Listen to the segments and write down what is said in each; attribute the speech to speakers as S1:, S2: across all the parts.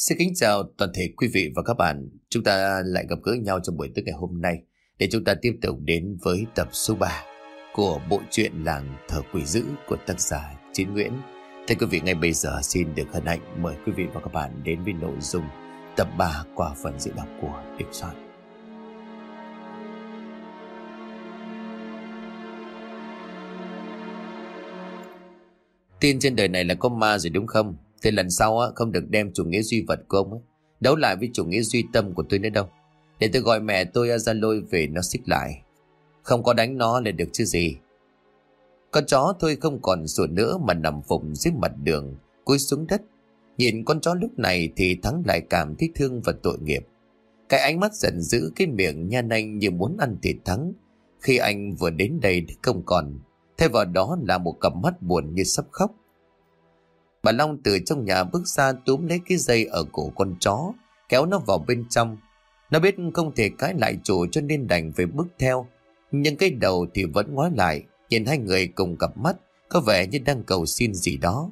S1: Xin kính chào toàn thể quý vị và các bạn. Chúng ta lại gặp gỡ nhau trong buổi tối ngày hôm nay để chúng ta tiếp tục đến với tập số 3 của bộ truyện Làng Thờ Quỷ Dữ của tác giả Chiến Nguyễn. Thưa quý vị, ngay bây giờ xin được hân hạnh mời quý vị và các bạn đến với nội dung tập 3 qua phần diễn đọc của Điệp Soạn. Tin trên đời này là có ma rồi đúng không? Thế lần sau á, không được đem chủ nghĩa duy vật của ông ấy, đấu lại với chủ nghĩa duy tâm của tôi nữa đâu. Để tôi gọi mẹ tôi ra lôi về nó xích lại. Không có đánh nó là được chứ gì. Con chó tôi không còn sủa nữa mà nằm phụng dưới mặt đường, cúi xuống đất. Nhìn con chó lúc này thì Thắng lại cảm thấy thương và tội nghiệp. Cái ánh mắt giận dữ cái miệng nhan anh như muốn ăn thịt Thắng. Khi anh vừa đến đây thì không còn, thay vào đó là một cặp mắt buồn như sắp khóc. Bà Long từ trong nhà bước ra túm lấy cái dây ở cổ con chó, kéo nó vào bên trong. Nó biết không thể cãi lại chủ cho nên đành phải bước theo. Nhưng cái đầu thì vẫn ngoái lại, nhìn hai người cùng cặp mắt, có vẻ như đang cầu xin gì đó.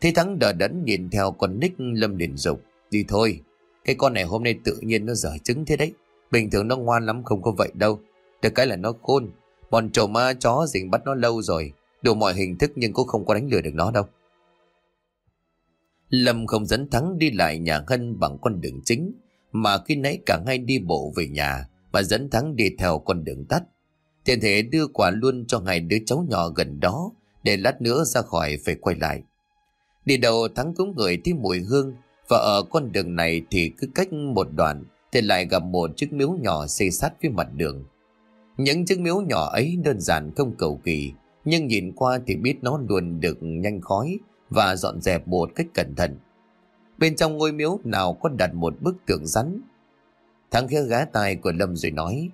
S1: Thế Thắng đờ đẫn nhìn theo con Nick lâm liền dục Đi thôi, cái con này hôm nay tự nhiên nó dở trứng thế đấy. Bình thường nó ngoan lắm không có vậy đâu. Được cái là nó khôn. Bọn trộm ma chó dình bắt nó lâu rồi. Đủ mọi hình thức nhưng cũng không có đánh lừa được nó đâu. Lâm không dẫn Thắng đi lại nhà Hân bằng con đường chính, mà khi nãy cả hai đi bộ về nhà và dẫn Thắng đi theo con đường tắt. Thiện thể đưa quà luôn cho hai đứa cháu nhỏ gần đó để lát nữa ra khỏi phải quay lại. Đi đầu Thắng cũng ngửi thấy mùi hương và ở con đường này thì cứ cách một đoạn thì lại gặp một chiếc miếu nhỏ xây sát với mặt đường. Những chiếc miếu nhỏ ấy đơn giản không cầu kỳ, nhưng nhìn qua thì biết nó luôn được nhanh khói và dọn dẹp một cách cẩn thận. Bên trong ngôi miếu nào có đặt một bức tượng rắn. Thằng khẽ gá tai của Lâm rồi nói,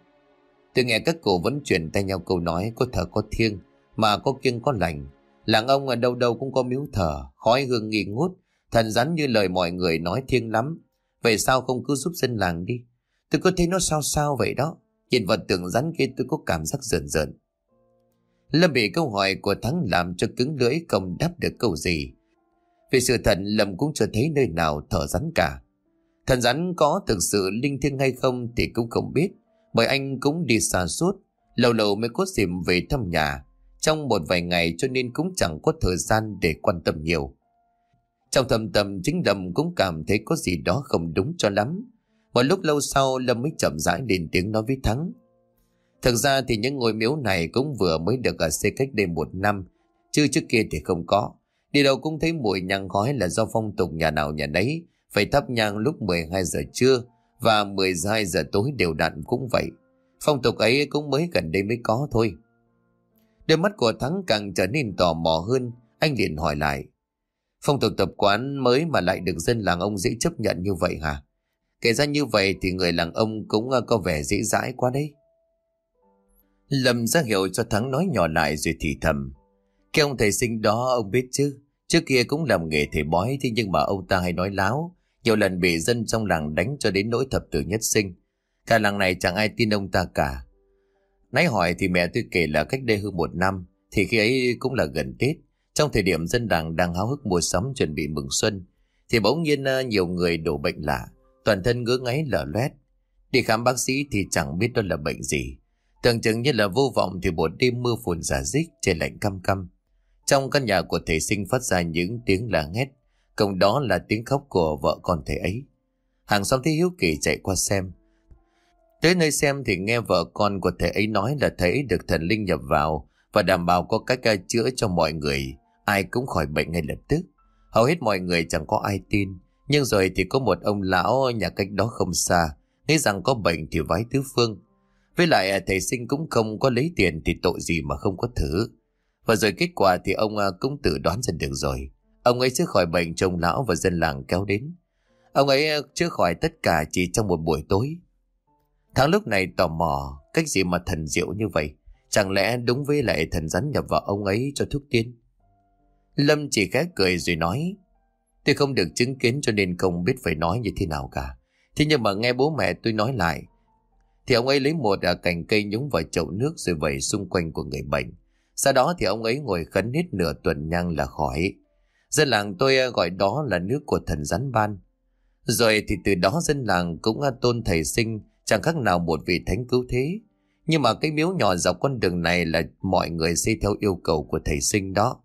S1: Tôi nghe các cụ vẫn truyền tay nhau câu nói có thờ có thiêng, mà có kiêng có lành. Làng ông ở đâu đâu cũng có miếu thờ, khói hương nghi ngút, thần rắn như lời mọi người nói thiêng lắm. Vậy sao không cứ giúp dân làng đi? Tôi có thấy nó sao sao vậy đó. Nhìn vật tượng rắn kia tôi có cảm giác rợn rợn. Lâm bị câu hỏi của Thắng làm cho cứng lưỡi không đáp được câu gì. Vì sự thật Lâm cũng chưa thấy nơi nào thở rắn cả. Thần rắn có thực sự linh thiêng hay không thì cũng không biết. Bởi anh cũng đi xa suốt, lâu lâu mới có dịp về thăm nhà. Trong một vài ngày cho nên cũng chẳng có thời gian để quan tâm nhiều. Trong thầm tâm chính Lâm cũng cảm thấy có gì đó không đúng cho lắm. Một lúc lâu sau Lâm mới chậm rãi lên tiếng nói với Thắng. Thực ra thì những ngôi miếu này cũng vừa mới được ở xây cách đây một năm, chứ trước kia thì không có. Đi đâu cũng thấy mùi nhang khói là do phong tục nhà nào nhà nấy, phải thắp nhang lúc 12 giờ trưa và 12 giờ tối đều đặn cũng vậy. Phong tục ấy cũng mới gần đây mới có thôi. Đôi mắt của Thắng càng trở nên tò mò hơn, anh liền hỏi lại. Phong tục tập quán mới mà lại được dân làng ông dễ chấp nhận như vậy hả? Kể ra như vậy thì người làng ông cũng à, có vẻ dễ dãi quá đấy. Lâm ra hiệu cho Thắng nói nhỏ lại rồi thì thầm. Cái ông thầy sinh đó, ông biết chứ. Trước kia cũng làm nghề thầy bói thế nhưng mà ông ta hay nói láo. Nhiều lần bị dân trong làng đánh cho đến nỗi thập tử nhất sinh. Cả làng này chẳng ai tin ông ta cả. Nãy hỏi thì mẹ tôi kể là cách đây hơn một năm. Thì khi ấy cũng là gần Tết. Trong thời điểm dân làng đang háo hức mua sắm chuẩn bị mừng xuân. Thì bỗng nhiên à, nhiều người đổ bệnh lạ. Toàn thân ngứa ngáy lở loét. Đi khám bác sĩ thì chẳng biết đó là bệnh gì. Tưởng chừng như là vô vọng thì một đêm mưa phùn giả dích trời lạnh căm căm. Trong căn nhà của thầy sinh phát ra những tiếng là hét, cộng đó là tiếng khóc của vợ con thầy ấy. Hàng xóm thấy hiếu kỳ chạy qua xem. Tới nơi xem thì nghe vợ con của thầy ấy nói là thầy ấy được thần linh nhập vào và đảm bảo có cách à, chữa cho mọi người, ai cũng khỏi bệnh ngay lập tức. Hầu hết mọi người chẳng có ai tin, nhưng rồi thì có một ông lão nhà cách đó không xa, nghĩ rằng có bệnh thì vái tứ phương. Với lại à, thầy sinh cũng không có lấy tiền thì tội gì mà không có thử. Và rồi kết quả thì ông à, cũng tự đoán ra được rồi. Ông ấy chữa khỏi bệnh trông lão và dân làng kéo đến. Ông ấy à, chữa khỏi tất cả chỉ trong một buổi tối. tháng lúc này tò mò cách gì mà thần diệu như vậy. Chẳng lẽ đúng với lại thần rắn nhập vào ông ấy cho thuốc tiên? Lâm chỉ khẽ cười rồi nói Tôi không được chứng kiến cho nên không biết phải nói như thế nào cả. Thế nhưng mà nghe bố mẹ tôi nói lại thì ông ấy lấy một à, cành cây nhúng vào chậu nước rồi vẩy xung quanh của người bệnh. Sau đó thì ông ấy ngồi khấn hết nửa tuần nhang là khỏi. Dân làng tôi à, gọi đó là nước của thần rắn ban. Rồi thì từ đó dân làng cũng à, tôn thầy sinh chẳng khác nào một vị thánh cứu thế. Nhưng mà cái miếu nhỏ dọc con đường này là mọi người xây theo yêu cầu của thầy sinh đó.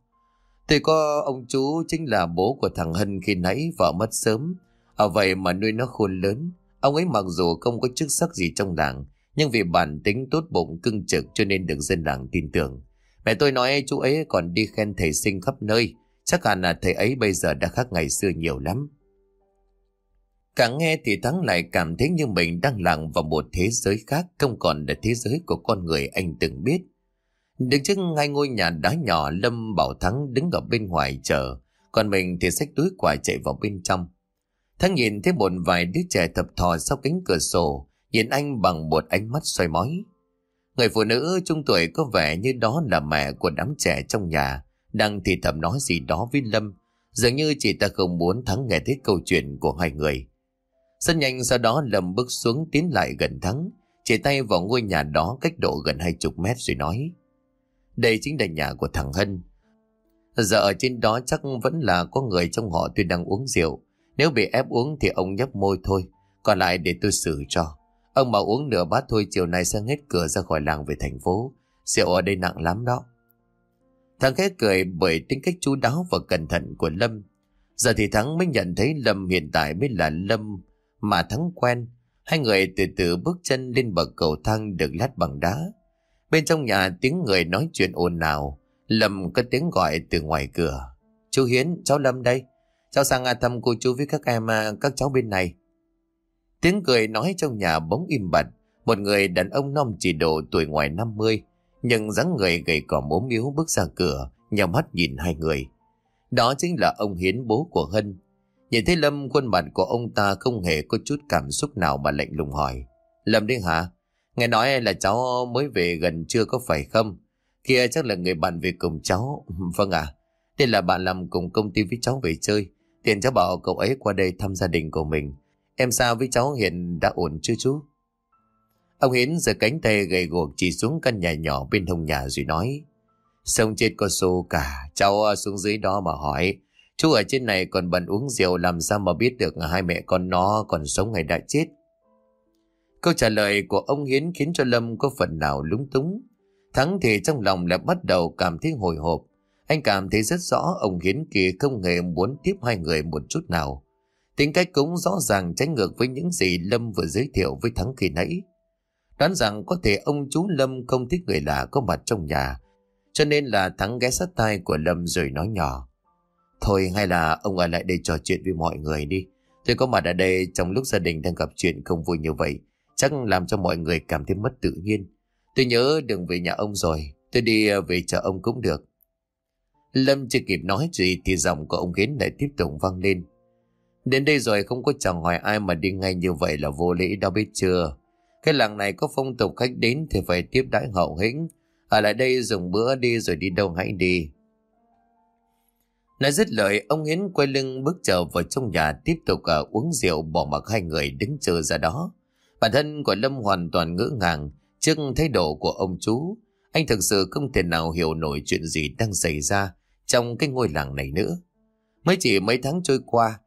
S1: thầy có ông chú chính là bố của thằng Hân khi nãy vợ mất sớm. À vậy mà nuôi nó khôn lớn. Ông ấy mặc dù không có chức sắc gì trong đảng nhưng vì bản tính tốt bụng cưng trực cho nên được dân làng tin tưởng. Mẹ tôi nói chú ấy còn đi khen thầy sinh khắp nơi, chắc hẳn là thầy ấy bây giờ đã khác ngày xưa nhiều lắm. Càng nghe thì Thắng lại cảm thấy như mình đang lặng vào một thế giới khác không còn là thế giới của con người anh từng biết. Đứng trước ngay ngôi nhà đá nhỏ Lâm Bảo Thắng đứng ở bên ngoài chờ, còn mình thì xách túi quà chạy vào bên trong. Thắng nhìn thấy một vài đứa trẻ thập thò sau cánh cửa sổ, nhìn anh bằng một ánh mắt xoay mói. Người phụ nữ trung tuổi có vẻ như đó là mẹ của đám trẻ trong nhà, đang thì thầm nói gì đó với Lâm, dường như chị ta không muốn Thắng nghe thấy câu chuyện của hai người. Rất nhanh sau đó Lâm bước xuống tiến lại gần Thắng, chỉ tay vào ngôi nhà đó cách độ gần hai chục mét rồi nói. Đây chính là nhà của thằng Hân. Giờ ở trên đó chắc vẫn là có người trong họ tuy đang uống rượu. Nếu bị ép uống thì ông nhấp môi thôi, còn lại để tôi xử cho. Ông mà uống nửa bát thôi chiều nay sẽ hết cửa ra khỏi làng về thành phố. Rượu ở đây nặng lắm đó. Thằng khét cười bởi tính cách chú đáo và cẩn thận của Lâm. Giờ thì Thắng mới nhận thấy Lâm hiện tại mới là Lâm mà Thắng quen. Hai người từ từ bước chân lên bậc cầu thang được lát bằng đá. Bên trong nhà tiếng người nói chuyện ồn ào. Lâm có tiếng gọi từ ngoài cửa. Chú Hiến, cháu Lâm đây. Cháu sang thăm cô chú với các em, à, các cháu bên này. Tiếng cười nói trong nhà bỗng im bặt. Một người đàn ông non chỉ độ tuổi ngoài 50, nhưng dáng người gầy cỏ mốm yếu bước ra cửa, nhào mắt nhìn hai người. Đó chính là ông Hiến bố của Hân. Nhìn thấy Lâm khuôn mặt của ông ta không hề có chút cảm xúc nào mà lạnh lùng hỏi. Lâm đi hả? Nghe nói là cháu mới về gần chưa có phải không? Kia chắc là người bạn về cùng cháu. Vâng ạ. À, đây là bạn làm cùng công ty với cháu về chơi. Tiền cháu bảo cậu ấy qua đây thăm gia đình của mình. Em sao với cháu hiện đã ổn chưa chú? Ông Hiến giơ cánh tay gầy guộc chỉ xuống căn nhà nhỏ bên hông nhà rồi nói. Sông chết có xô cả, cháu à, xuống dưới đó mà hỏi. Chú ở trên này còn bận uống rượu làm sao mà biết được hai mẹ con nó còn sống hay đã chết. Câu trả lời của ông Hiến khiến cho Lâm có phần nào lúng túng. Thắng thì trong lòng lại bắt đầu cảm thấy hồi hộp. Anh cảm thấy rất rõ ông Hiến kia không hề muốn tiếp hai người một chút nào. Tính cách cũng rõ ràng trái ngược với những gì Lâm vừa giới thiệu với Thắng khi nãy. Đoán rằng có thể ông chú Lâm không thích người lạ có mặt trong nhà. Cho nên là Thắng ghé sát tai của Lâm rồi nói nhỏ. Thôi hay là ông ở lại đây trò chuyện với mọi người đi. Tôi có mặt ở đây trong lúc gia đình đang gặp chuyện không vui như vậy chắc làm cho mọi người cảm thấy mất tự nhiên. Tôi nhớ đừng về nhà ông rồi, tôi đi ờ, về chợ ông cũng được. Lâm chưa kịp nói gì thì giọng của ông Hiến lại tiếp tục vang lên. Đến đây rồi không có chẳng hỏi ai mà đi ngay như vậy là vô lễ đâu biết chưa. Cái làng này có phong tục khách đến thì phải tiếp đãi hậu hĩnh. Ở lại đây dùng bữa đi rồi đi đâu hãy đi. Nói dứt lời, ông Hiến quay lưng bước trở vào trong nhà tiếp tục uh, uống rượu bỏ mặc hai người đứng chờ ra đó. Bản thân của Lâm hoàn toàn ngỡ ngàng trước thái độ của ông chú. Anh thực sự không thể nào hiểu nổi chuyện gì đang xảy ra trong cái ngôi làng này nữa. Mới chỉ mấy tháng trôi qua,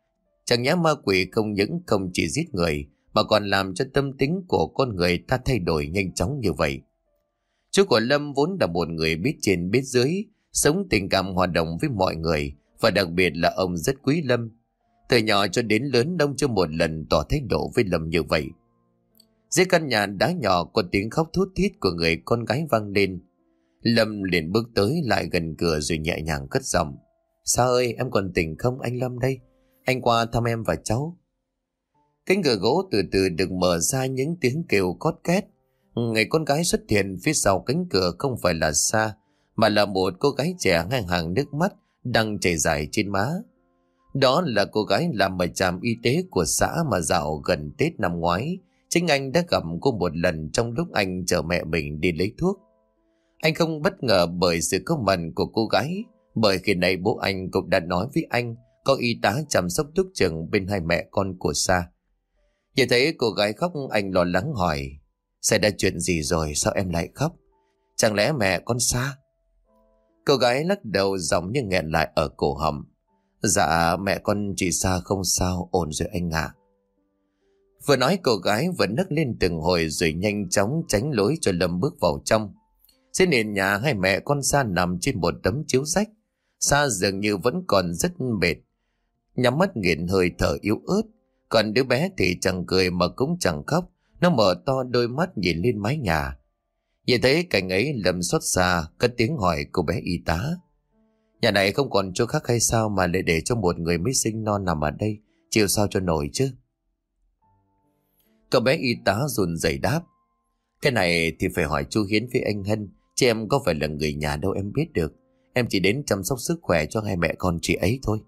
S1: chẳng nhã ma quỷ không những không chỉ giết người mà còn làm cho tâm tính của con người ta thay đổi nhanh chóng như vậy. Chú của Lâm vốn là một người biết trên biết dưới, sống tình cảm hòa đồng với mọi người và đặc biệt là ông rất quý Lâm. Từ nhỏ cho đến lớn đông chưa một lần tỏ thái độ với Lâm như vậy. Dưới căn nhà đá nhỏ có tiếng khóc thút thít của người con gái vang lên. Lâm liền bước tới lại gần cửa rồi nhẹ nhàng cất giọng. Sao ơi em còn tỉnh không anh Lâm đây? Anh qua thăm em và cháu. Cánh cửa gỗ từ từ được mở ra những tiếng kêu cót két. Người con gái xuất hiện phía sau cánh cửa không phải là xa, mà là một cô gái trẻ ngang hàng nước mắt đang chảy dài trên má. Đó là cô gái làm ở trạm y tế của xã mà dạo gần Tết năm ngoái, Chính anh đã gặp cô một lần trong lúc anh chờ mẹ mình đi lấy thuốc. Anh không bất ngờ bởi sự có mặt của cô gái, bởi khi này bố anh cũng đã nói với anh có y tá chăm sóc thuốc trường bên hai mẹ con của Sa. Nhìn thấy cô gái khóc anh lo lắng hỏi, xảy ra chuyện gì rồi sao em lại khóc? Chẳng lẽ mẹ con Sa? Cô gái lắc đầu giọng như nghẹn lại ở cổ họng. Dạ mẹ con chị Sa không sao, ổn rồi anh ạ. À. Vừa nói cô gái vừa nấc lên từng hồi rồi nhanh chóng tránh lối cho Lâm bước vào trong. Trên nền nhà hai mẹ con Sa nằm trên một tấm chiếu rách. Sa dường như vẫn còn rất mệt. Nhắm mắt nghiện hơi thở yếu ớt. Còn đứa bé thì chẳng cười mà cũng chẳng khóc. Nó mở to đôi mắt nhìn lên mái nhà. Nhìn thấy cảnh ấy, Lâm xót xa, cất tiếng hỏi cô bé y tá. Nhà này không còn chỗ khác hay sao mà lại để cho một người mới sinh non nằm ở đây. Chịu sao cho nổi chứ. Cậu bé y tá run rẩy đáp. Cái này thì phải hỏi chú Hiến với anh Hân. Chị em có phải là người nhà đâu em biết được. Em chỉ đến chăm sóc sức khỏe cho hai mẹ con chị ấy thôi.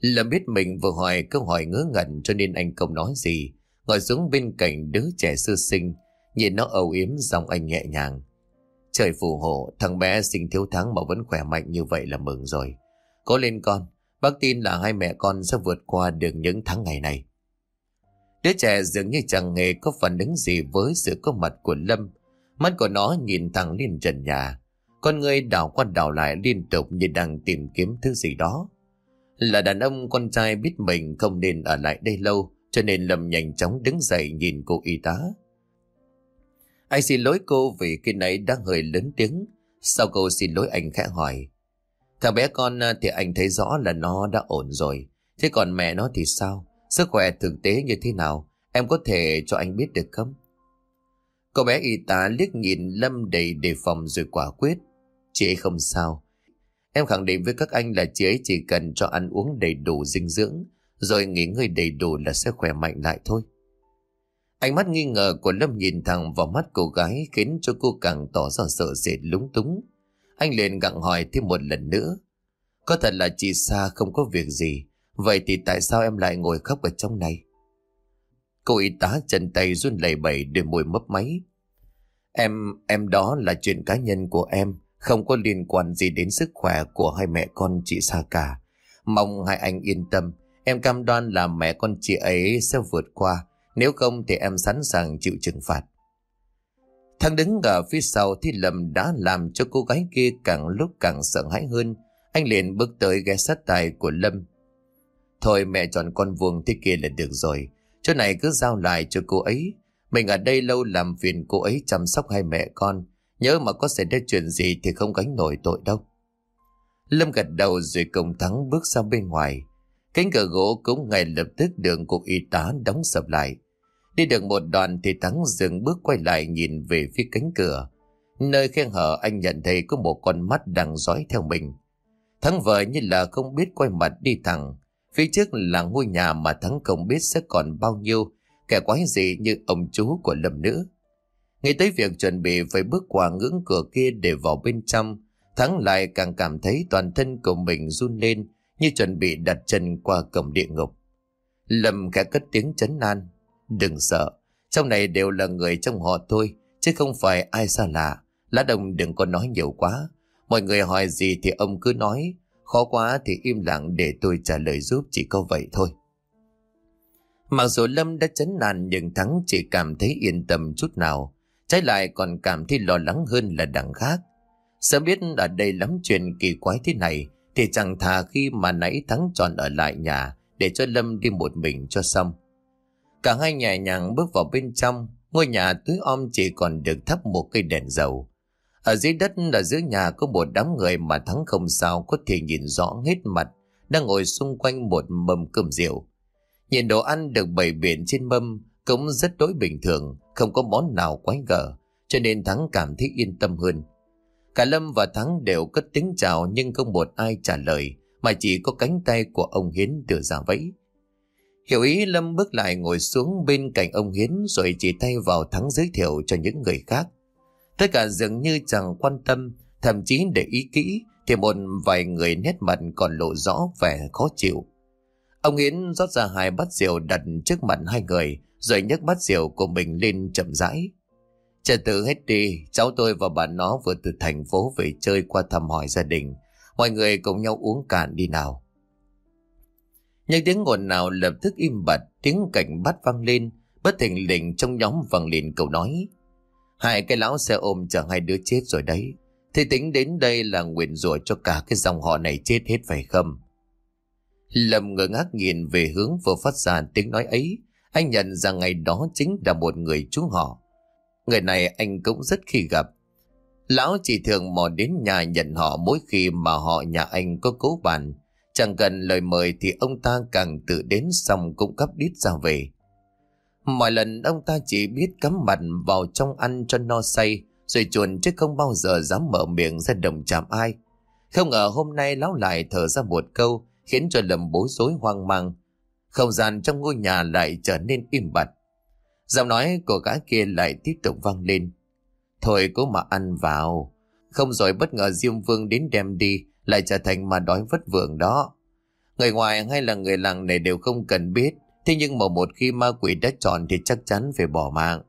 S1: Lâm biết mình vừa hỏi câu hỏi ngớ ngẩn cho nên anh không nói gì. Ngồi xuống bên cạnh đứa trẻ sơ sinh, nhìn nó âu yếm giọng anh nhẹ nhàng. Trời phù hộ, thằng bé sinh thiếu thắng mà vẫn khỏe mạnh như vậy là mừng rồi. Cố lên con, bác tin là hai mẹ con sẽ vượt qua được những tháng ngày này. Đứa trẻ dường như chẳng hề có phản ứng gì với sự có mặt của Lâm. Mắt của nó nhìn thẳng lên trần nhà. Con người đảo qua đảo lại liên tục như đang tìm kiếm thứ gì đó. Là đàn ông, con trai biết mình không nên ở lại đây lâu, cho nên Lâm nhanh chóng đứng dậy nhìn cô y tá. Anh xin lỗi cô vì khi nãy đang hơi lớn tiếng. Sau cô xin lỗi anh khẽ hỏi. Thằng bé con thì anh thấy rõ là nó đã ổn rồi. Thế còn mẹ nó thì sao? Sức khỏe thực tế như thế nào? Em có thể cho anh biết được không? Cậu bé y tá liếc nhìn Lâm đầy đề phòng rồi quả quyết. Chị ấy không sao. Em khẳng định với các anh là chị ấy chỉ cần cho ăn uống đầy đủ dinh dưỡng, rồi nghỉ ngơi đầy đủ là sẽ khỏe mạnh lại thôi. Ánh mắt nghi ngờ của Lâm nhìn thẳng vào mắt cô gái khiến cho cô càng tỏ ra sợ sệt lúng túng. Anh liền gặng hỏi thêm một lần nữa. Có thật là chị Sa không có việc gì, vậy thì tại sao em lại ngồi khóc ở trong này? Cô y tá chân tay run lẩy bẩy để môi mấp máy. Em, em đó là chuyện cá nhân của em, không có liên quan gì đến sức khỏe của hai mẹ con chị Sa cả. Mong hai anh yên tâm, em cam đoan là mẹ con chị ấy sẽ vượt qua, nếu không thì em sẵn sàng chịu trừng phạt. Thằng đứng ở phía sau thì lầm đã làm cho cô gái kia càng lúc càng sợ hãi hơn. Anh liền bước tới ghé sát tài của Lâm. Thôi mẹ chọn con vuông thế kia là được rồi. Chỗ này cứ giao lại cho cô ấy. Mình ở đây lâu làm phiền cô ấy chăm sóc hai mẹ con. Nhớ mà có xảy ra chuyện gì thì không gánh nổi tội đâu. Lâm gật đầu rồi cùng Thắng bước ra bên ngoài. Cánh cửa gỗ cũng ngay lập tức đường cục y tá đóng sập lại. Đi được một đoạn thì Thắng dừng bước quay lại nhìn về phía cánh cửa. Nơi khe hở anh nhận thấy có một con mắt đang dõi theo mình. Thắng vợ như là không biết quay mặt đi thẳng. Phía trước là ngôi nhà mà Thắng không biết sẽ còn bao nhiêu kẻ quái gì như ông chú của Lâm Nữ. Nghĩ tới việc chuẩn bị phải bước qua ngưỡng cửa kia để vào bên trong, Thắng lại càng cảm thấy toàn thân của mình run lên như chuẩn bị đặt chân qua cổng địa ngục. Lâm khẽ cất tiếng chấn an. Đừng sợ, trong này đều là người trong họ thôi, chứ không phải ai xa lạ. Lá đồng đừng có nói nhiều quá. Mọi người hỏi gì thì ông cứ nói, khó quá thì im lặng để tôi trả lời giúp chỉ có vậy thôi. Mặc dù Lâm đã chấn nàn nhưng Thắng chỉ cảm thấy yên tâm chút nào. Trái lại còn cảm thấy lo lắng hơn là đằng khác. Sớm biết ở đây lắm chuyện kỳ quái thế này thì chẳng thà khi mà nãy Thắng chọn ở lại nhà để cho Lâm đi một mình cho xong. Cả hai nhẹ nhàng bước vào bên trong, ngôi nhà túi om chỉ còn được thắp một cây đèn dầu. Ở dưới đất là giữa nhà có một đám người mà Thắng không sao có thể nhìn rõ hết mặt, đang ngồi xung quanh một mâm cơm rượu. Nhìn đồ ăn được bày biện trên mâm cũng rất đối bình thường, không có món nào quái gở, cho nên Thắng cảm thấy yên tâm hơn. Cả Lâm và Thắng đều cất tiếng chào nhưng không một ai trả lời, mà chỉ có cánh tay của ông Hiến đưa ra vẫy. Hiểu ý Lâm bước lại ngồi xuống bên cạnh ông Hiến rồi chỉ tay vào Thắng giới thiệu cho những người khác. Tất cả dường như chẳng quan tâm, thậm chí để ý kỹ thì một vài người nét mặt còn lộ rõ vẻ khó chịu. Ông Hiến rót ra hai bát rượu đặt trước mặt hai người rồi nhấc bát rượu của mình lên chậm rãi. Chờ tự hết đi, cháu tôi và bà nó vừa từ thành phố về chơi qua thăm hỏi gia đình. Mọi người cùng nhau uống cạn đi nào. Những tiếng ồn nào lập tức im bặt, tiếng cảnh bắt vang lên, bất thình lình trong nhóm vang lên câu nói. Hai cái lão xe ôm chở hai đứa chết rồi đấy. Thì tính đến đây là nguyện rủa cho cả cái dòng họ này chết hết phải không? Lâm ngơ ngác nhìn về hướng vừa phát ra tiếng nói ấy. Anh nhận rằng ngày đó chính là một người chú họ. Người này anh cũng rất khi gặp. Lão chỉ thường mò đến nhà nhận họ mỗi khi mà họ nhà anh có cố bàn. Chẳng cần lời mời thì ông ta càng tự đến xong cũng cấp đít ra về. Mọi lần ông ta chỉ biết cắm mặt vào trong ăn cho no say, rồi chuồn chứ không bao giờ dám mở miệng ra đồng chạm ai. Không ngờ hôm nay lão lại thở ra một câu, khiến cho lầm bối rối hoang mang. Không gian trong ngôi nhà lại trở nên im bặt. Giọng nói của gã kia lại tiếp tục vang lên. Thôi cố mà ăn vào. Không rồi bất ngờ Diêm Vương đến đem đi, lại trở thành mà đói vất vưởng đó. Người ngoài hay là người làng này đều không cần biết. Thế nhưng mà một khi ma quỷ đã chọn thì chắc chắn phải bỏ mạng.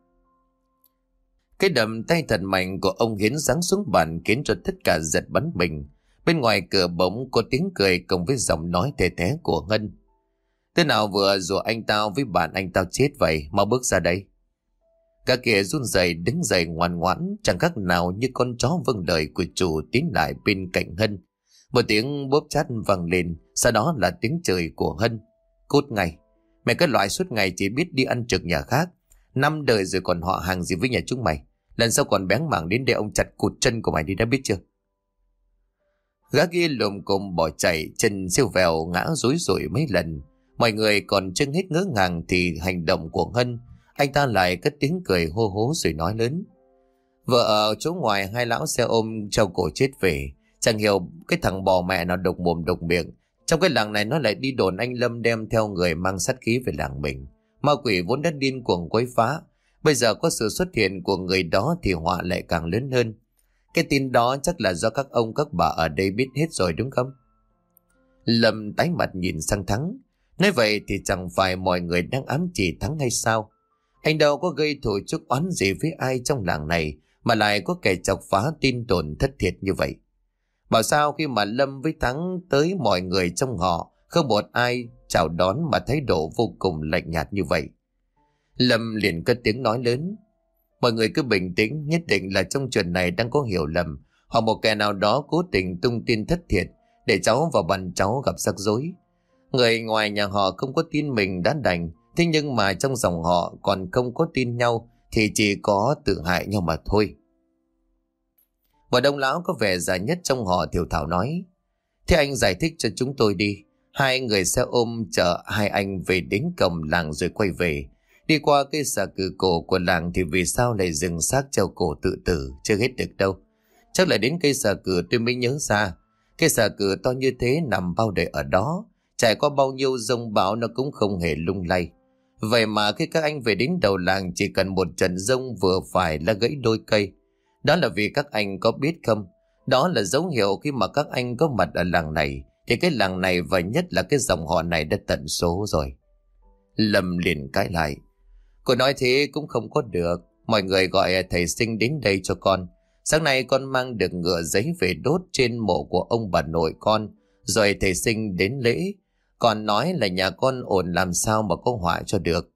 S1: Cái đầm tay thật mạnh của ông Hiến giáng xuống bàn khiến cho tất cả giật bắn mình. Bên ngoài cửa bỗng có tiếng cười cùng với giọng nói thề thế của Ngân. Thế nào vừa rủa anh tao với bạn anh tao chết vậy, mau bước ra đây. Cả kia run rẩy đứng dậy ngoan ngoãn, chẳng khác nào như con chó vâng lời của chủ tiến lại bên cạnh Hân. Một tiếng bóp chát vang lên, sau đó là tiếng trời của Hân. Cút ngay, mày cái loại suốt ngày chỉ biết đi ăn trực nhà khác. Năm đời rồi còn họ hàng gì với nhà chúng mày. Lần sau còn bén mảng đến để ông chặt cụt chân của mày đi đã biết chưa? Gã kia lồm cồm bỏ chạy, chân siêu vèo ngã rối rủi mấy lần. Mọi người còn chân hết ngỡ ngàng thì hành động của Hân, anh ta lại cất tiếng cười hô hố rồi nói lớn. Vợ ở chỗ ngoài hai lão xe ôm treo cổ chết về, chẳng hiểu cái thằng bò mẹ nào độc mồm độc miệng. Trong cái làng này nó lại đi đồn anh Lâm đem theo người mang sát khí về làng mình. Ma quỷ vốn đã điên cuồng quấy phá, bây giờ có sự xuất hiện của người đó thì họa lại càng lớn hơn. Cái tin đó chắc là do các ông các bà ở đây biết hết rồi đúng không? Lâm tái mặt nhìn sang Thắng. Nói vậy thì chẳng phải mọi người đang ám chỉ Thắng hay sao? Anh đâu có gây thù chúc oán gì với ai trong làng này mà lại có kẻ chọc phá tin đồn thất thiệt như vậy. Bảo sao khi mà Lâm với Thắng tới mọi người trong họ không một ai chào đón mà thái độ vô cùng lạnh nhạt như vậy. Lâm liền cất tiếng nói lớn. Mọi người cứ bình tĩnh, nhất định là trong chuyện này đang có hiểu lầm, hoặc một kẻ nào đó cố tình tung tin thất thiệt để cháu và bạn cháu gặp rắc rối. Người ngoài nhà họ không có tin mình đã đành, thế nhưng mà trong dòng họ còn không có tin nhau thì chỉ có tự hại nhau mà thôi. Và đông lão có vẻ già nhất trong họ thiểu thảo nói. Thế anh giải thích cho chúng tôi đi. Hai người xe ôm chở hai anh về đến cổng làng rồi quay về. Đi qua cây xà cừ cổ của làng thì vì sao lại dừng xác treo cổ tự tử, chưa hết được đâu. Chắc là đến cây xà cừ tôi mới nhớ ra. Cây xà cừ to như thế nằm bao đời ở đó. Trải qua bao nhiêu rông bão nó cũng không hề lung lay. Vậy mà khi các anh về đến đầu làng chỉ cần một trận rông vừa phải là gãy đôi cây. Đó là vì các anh có biết không? Đó là dấu hiệu khi mà các anh có mặt ở làng này, thì cái làng này và nhất là cái dòng họ này đã tận số rồi. Lâm liền cãi lại. Cô nói thế cũng không có được. Mọi người gọi thầy sinh đến đây cho con. Sáng nay con mang được ngựa giấy về đốt trên mộ của ông bà nội con. Rồi thầy sinh đến lễ. Còn nói là nhà con ổn làm sao mà có họa cho được.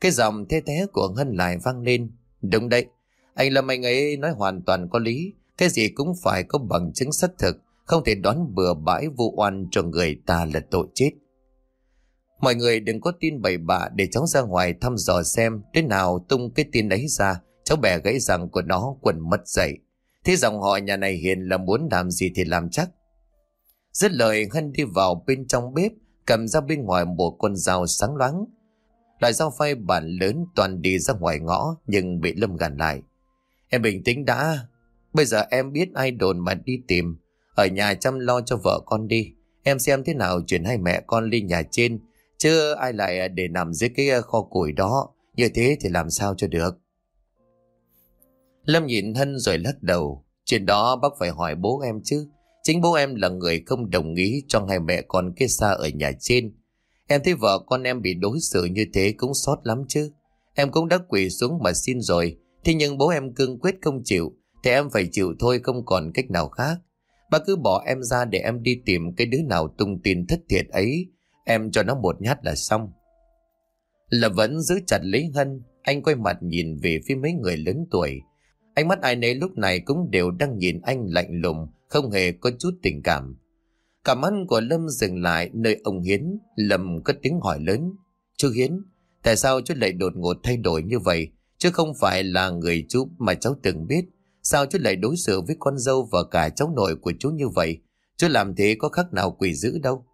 S1: Cái giọng thế thế của Ngân lại vang lên. Đúng đấy. Anh Lâm anh ấy nói hoàn toàn có lý. Cái gì cũng phải có bằng chứng xác thực. Không thể đoán bừa bãi vụ oan cho người ta là tội chết. Mọi người đừng có tin bậy bạ để cháu ra ngoài thăm dò xem thế nào tung cái tin ấy ra, cháu bè gãy rằng của nó quần mất dậy. Thế dòng họ nhà này hiền là muốn làm gì thì làm chắc. Dứt lời Hân đi vào bên trong bếp, cầm ra bên ngoài một con dao sáng loáng. Loại dao phay bản lớn toàn đi ra ngoài ngõ nhưng bị Lâm gàn lại. Em bình tĩnh đã, bây giờ em biết ai đồn mà đi tìm. Ở nhà chăm lo cho vợ con đi. Em xem thế nào chuyển hai mẹ con lên nhà trên. Chứ ai lại để nằm dưới cái kho củi đó. Như thế thì làm sao cho được? Lâm nhìn Hân rồi lắc đầu. Chuyện đó bác phải hỏi bố em chứ. Chính bố em là người không đồng ý cho hai mẹ con kia xa ở nhà trên. Em thấy vợ con em bị đối xử như thế cũng xót lắm chứ. Em cũng đã quỳ xuống mà xin rồi. Thế nhưng bố em cương quyết không chịu Thì em phải chịu thôi không còn cách nào khác Bà cứ bỏ em ra để em đi tìm cái đứa nào tung tin thất thiệt ấy Em cho nó một nhát là xong. Là vẫn giữ chặt lấy Hân, anh quay mặt nhìn về phía mấy người lớn tuổi. Ánh mắt ai nấy lúc này cũng đều đang nhìn anh lạnh lùng, không hề có chút tình cảm. Cảm ơn của Lâm dừng lại nơi ông Hiến, Lâm cất tiếng hỏi lớn. Chú Hiến, Tại sao chú lại đột ngột thay đổi như vậy? Chứ không phải là người chú mà cháu từng biết. Sao chú lại đối xử với con dâu và cả cháu nội của chú như vậy? Chú làm thế có khác nào quỷ dữ đâu.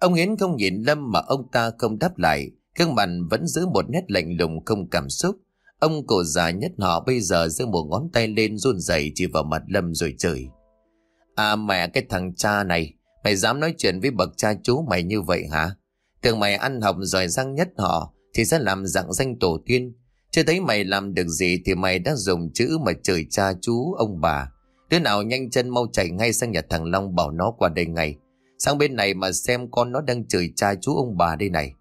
S1: Ông Hiến không nhìn Lâm mà ông ta không đáp lại. Gương mặt vẫn giữ một nét lạnh lùng không cảm xúc. Ông cổ già nhất họ bây giờ giơ một ngón tay lên run rẩy chỉ vào mặt Lâm rồi chửi. À mẹ cái thằng cha này, mày dám nói chuyện với bậc cha chú mày như vậy hả? Tưởng mày ăn học giỏi răng nhất họ thì sẽ làm dạng danh tổ tiên. Chưa thấy mày làm được gì thì mày đã dùng chữ mà chửi cha chú ông bà. Đứa nào nhanh chân mau chạy ngay sang nhà thằng Long bảo nó qua đây ngay. Sang bên này mà xem con nó đang chửi cha chú ông bà đây này.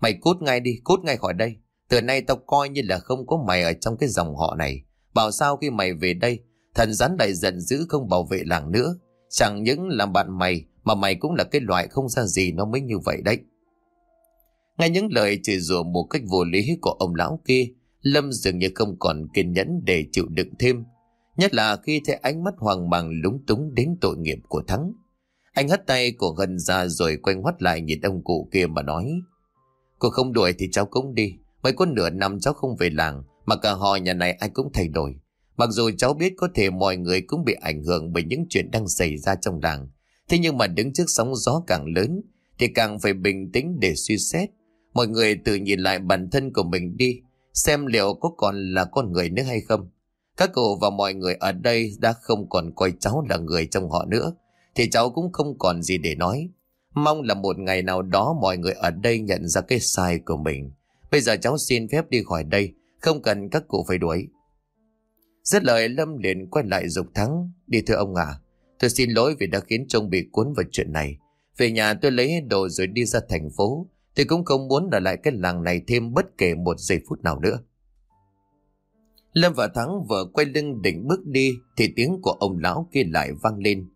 S1: Mày cút ngay đi, cút ngay khỏi đây. Từ nay tao coi như là không có mày ở trong cái dòng họ này. Bảo sao khi mày về đây, thần rắn lại giận dữ không bảo vệ làng nữa. Chẳng những làm bạn mày, mà mày cũng là cái loại không ra gì nó mới như vậy đấy. Ngay những lời chửi rủa một cách vô lý của ông lão kia, Lâm dường như không còn kiên nhẫn để chịu đựng thêm. Nhất là khi thấy ánh mắt hoàng mang lúng túng đến tội nghiệp của Thắng. Anh hất tay của gần ra rồi quay ngoắt lại nhìn ông cụ kia mà nói. Cô không đuổi thì cháu cũng đi. Mới có nửa năm cháu không về làng, mà cả họ nhà này ai cũng thay đổi. Mặc dù cháu biết có thể mọi người cũng bị ảnh hưởng bởi những chuyện đang xảy ra trong làng. Thế nhưng mà đứng trước sóng gió càng lớn, thì càng phải bình tĩnh để suy xét. Mọi người tự nhìn lại bản thân của mình đi, xem liệu có còn là con người nữa hay không. Các cụ và mọi người ở đây đã không còn coi cháu là người trong họ nữa, thì cháu cũng không còn gì để nói. Mong là một ngày nào đó mọi người ở đây nhận ra cái sai của mình. Bây giờ cháu xin phép đi khỏi đây, không cần các cụ phải đuổi. Rất lời Lâm liền quay lại dục thắng. Đi thưa ông à, tôi xin lỗi vì đã khiến trông bị cuốn vào chuyện này. Về nhà tôi lấy đồ rồi đi ra thành phố. Tôi cũng không muốn ở lại cái làng này thêm bất kể một giây phút nào nữa. Lâm và Thắng vừa quay lưng định bước đi thì tiếng của ông lão kia lại vang lên.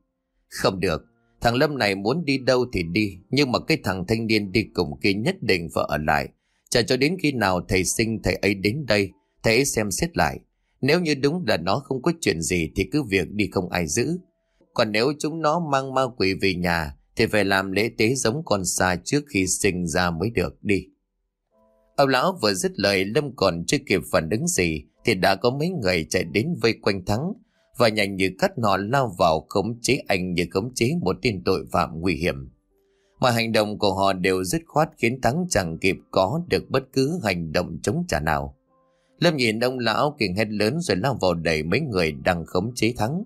S1: Không được, thằng Lâm này muốn đi đâu thì đi, nhưng mà cái thằng thanh niên đi cùng kia nhất định phải ở lại. Chờ cho đến khi nào thầy sinh thầy ấy đến đây, thầy ấy xem xét lại. Nếu như đúng là nó không có chuyện gì thì cứ việc đi không ai giữ. Còn nếu chúng nó mang ma quỷ về nhà thì phải làm lễ tế giống con xa trước khi sinh ra mới được đi. Ông lão vừa dứt lời, Lâm còn chưa kịp phản ứng gì, thì đã có mấy người chạy đến vây quanh Thắng và nhanh như cắt nọ lao vào khống chế anh như khống chế một tên tội phạm nguy hiểm. Mà hành động của họ đều dứt khoát khiến Thắng chẳng kịp có được bất cứ hành động chống trả nào. Lâm nhìn ông lão kiềng hét lớn rồi lao vào đẩy mấy người đang khống chế Thắng.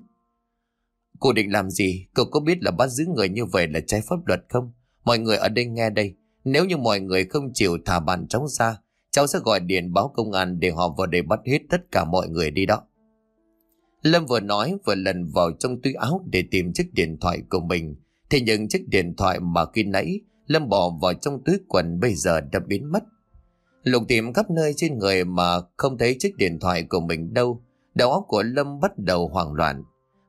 S1: Cô định làm gì? Cậu có biết là bắt giữ người như vậy là trái pháp luật không? Mọi người ở đây nghe đây. Nếu như mọi người không chịu thả bàn cháu ra, cháu sẽ gọi điện báo công an để họ vào đây bắt hết tất cả mọi người đi đó. Lâm vừa nói vừa lần vào trong túi áo để tìm chiếc điện thoại của mình. Thế nhưng chiếc điện thoại mà khi nãy Lâm bỏ vào trong túi quần bây giờ đã biến mất. Lục tìm khắp nơi trên người mà không thấy chiếc điện thoại của mình đâu. Đầu óc của Lâm bắt đầu hoảng loạn.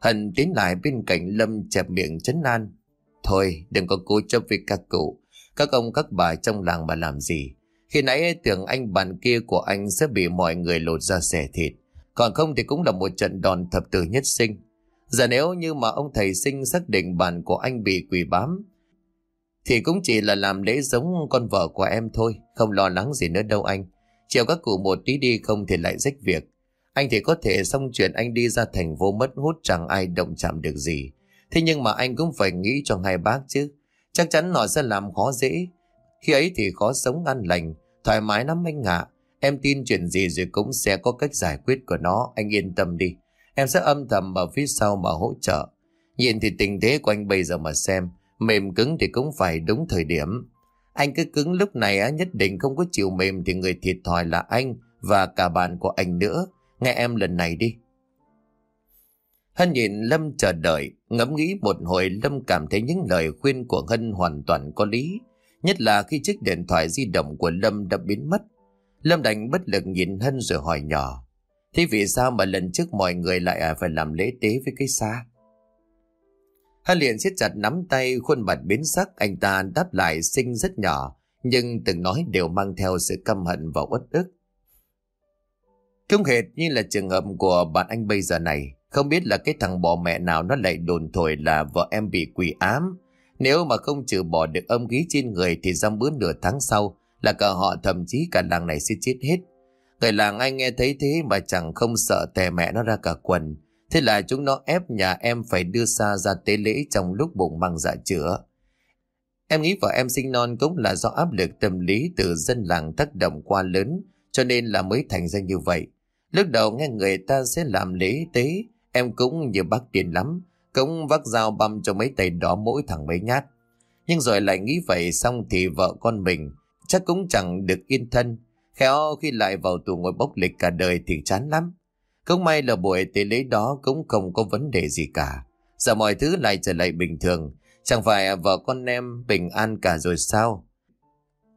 S1: Hân tiến lại bên cạnh Lâm chẹp miệng chấn an. Thôi, đừng có cố chấp với các cụ. Các ông, các bà trong làng mà làm gì. Khi nãy tưởng anh bạn kia của anh sẽ bị mọi người lột ra xẻ thịt. Còn không thì cũng là một trận đòn thập tử nhất sinh. Giờ nếu như mà ông thầy sinh xác định bạn của anh bị quỷ bám, thì cũng chỉ là làm lễ giống con vợ của em thôi Không lo lắng gì nữa đâu anh Chiều các cụ một tí đi, không thì lại rách việc anh thì có thể xong chuyện anh đi ra thành phố mất hút chẳng ai động chạm được gì. Thế nhưng mà anh cũng phải nghĩ cho hai bác chứ. Chắc chắn nó sẽ làm khó dễ. Khi ấy thì khó sống ăn lành Thoải mái lắm anh ạ. Em tin chuyện gì rồi cũng sẽ có cách giải quyết của nó. Anh yên tâm đi. Em sẽ âm thầm ở phía sau mà hỗ trợ. Nhìn thì tình thế của anh bây giờ mà xem Mềm cứng thì cũng phải đúng thời điểm. Anh cứ cứng lúc này á, nhất định không có chịu mềm thì người thiệt thòi là anh và cả bạn của anh nữa. Nghe em lần này đi. Hân nhìn Lâm chờ đợi, ngẫm nghĩ một hồi Lâm cảm thấy những lời khuyên của Hân hoàn toàn có lý. Nhất là khi chiếc điện thoại di động của Lâm đã biến mất. Lâm đành bất lực nhìn Hân rồi hỏi nhỏ. Thế vì sao mà lần trước mọi người lại à, phải làm lễ tế với cái xa? Hân liền siết chặt nắm tay khuôn mặt biến sắc anh ta đáp lại xinh rất nhỏ nhưng từng nói đều mang theo sự căm hận và uất ức. Không hệt như là trường hợp của bạn anh bây giờ này, không biết là cái thằng bỏ mẹ nào nó lại đồn thổi là vợ em bị quỷ ám nếu mà không trừ bỏ được âm khí trên người thì dăm bữa nửa tháng sau là cả họ thậm chí cả làng này sẽ chết hết. Người làng anh nghe thấy thế mà chẳng không sợ tè mẹ nó ra cả quần. Thế là chúng nó ép nhà em phải đưa xa ra tế lễ trong lúc bụng mang dạ chữa. Em nghĩ vợ em sinh non cũng là do áp lực tâm lý từ dân làng tác động quá lớn, cho nên là mới thành ra như vậy. Lúc đầu nghe người ta sẽ làm lễ tế, em cũng như bác tiền lắm, cũng vác dao băm cho mấy tay đó mỗi thằng mấy nhát. Nhưng rồi lại nghĩ vậy xong thì vợ con mình chắc cũng chẳng được yên thân. Khéo khi lại vào tù ngồi bốc lịch cả đời thì chán lắm. Không may là buổi tế lễ đó cũng không có vấn đề gì cả. Giờ mọi thứ lại trở lại bình thường. Chẳng phải vợ con em bình an cả rồi sao?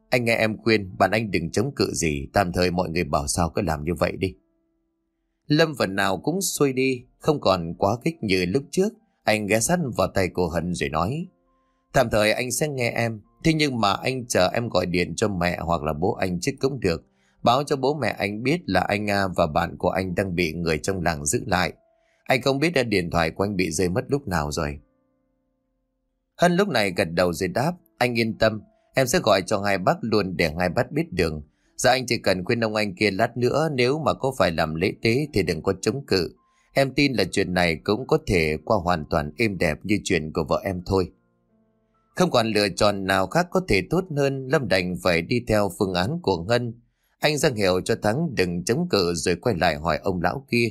S1: Anh nghe em khuyên, bạn anh đừng chống cự gì, tạm thời mọi người bảo sao cứ làm như vậy đi. Lâm phần nào cũng xuôi đi, không còn quá kích như lúc trước. Anh ghé sát vào tay cô Hân rồi nói. Tạm thời anh sẽ nghe em, thế nhưng mà anh chờ em gọi điện cho mẹ hoặc là bố anh chứ cũng được. Báo cho bố mẹ anh biết là anh A và bạn của anh đang bị người trong làng giữ lại. Anh không biết là điện thoại của anh bị rơi mất lúc nào rồi. Hân lúc này gật đầu rồi đáp, anh yên tâm, em sẽ gọi cho hai bác luôn để hai bác biết đường. Dạ anh chỉ cần khuyên ông anh kia lát nữa, nếu mà có phải làm lễ tế thì đừng có chống cự. Em tin là chuyện này cũng có thể qua hoàn toàn êm đẹp như chuyện của vợ em thôi. Không còn lựa chọn nào khác có thể tốt hơn, Lâm đành phải đi theo phương án của Ngân. Anh giang hiệu cho Thắng đừng chống cự rồi quay lại hỏi ông lão kia.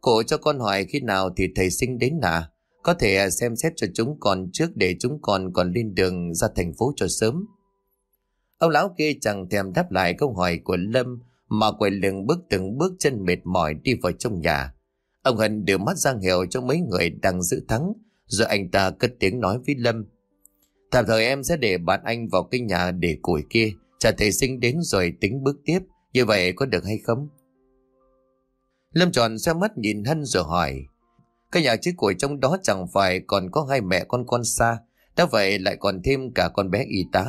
S1: Khổ cho con hỏi khi nào thì thầy sinh đến nà Có thể xem xét cho chúng con trước để chúng con còn lên đường ra thành phố cho sớm. Ông lão kia chẳng thèm đáp lại câu hỏi của Lâm, mà quay lưng bước từng bước chân mệt mỏi đi vào trong nhà. Ông Hân đưa mắt giang hiệu cho mấy người đang giữ thắng, rồi anh ta cất tiếng nói với Lâm. Tạm thời em sẽ để bạn anh vào cái nhà để củi kia, chờ thầy sinh đến rồi tính bước tiếp, như vậy có được hay không? Lâm tròn xoay mắt nhìn Hân rồi hỏi cái nhà chiếc củi trong đó chẳng phải còn có hai mẹ con con xa, đã vậy lại còn thêm cả con bé y tá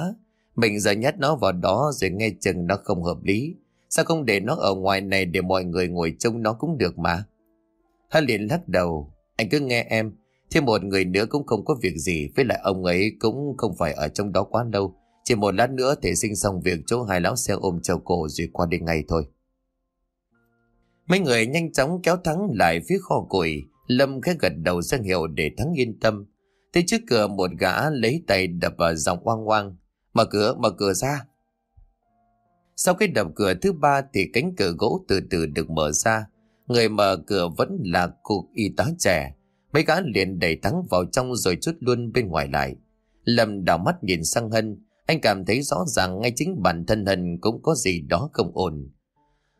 S1: mình giờ nhét nó vào đó rồi nghe chừng nó không hợp lý. Sao không để nó ở ngoài này để mọi người ngồi trông nó cũng được mà. Hắn liền lắc đầu. Anh cứ nghe em. Thêm một người nữa cũng không có việc gì. Với lại ông ấy cũng không phải ở trong đó quá lâu. Chỉ một lát nữa thể sinh xong việc chỗ hai lão xe ôm chầu cổ rồi qua đi ngay thôi. Mấy người nhanh chóng kéo Thắng lại phía kho củi. Lâm khẽ gật đầu ra hiệu để Thắng yên tâm. Thế trước cửa, một gã lấy tay đập vào giọng oang oang. Mở cửa, mở cửa ra. Sau cái đập cửa thứ ba thì cánh cửa gỗ từ từ được mở ra. Người mở cửa vẫn là cục y tá trẻ. Mấy gã liền đẩy thắng vào trong rồi chút luôn bên ngoài lại. Lâm đảo mắt nhìn sang Hân. Anh cảm thấy rõ ràng ngay chính bản thân Hân cũng có gì đó không ổn.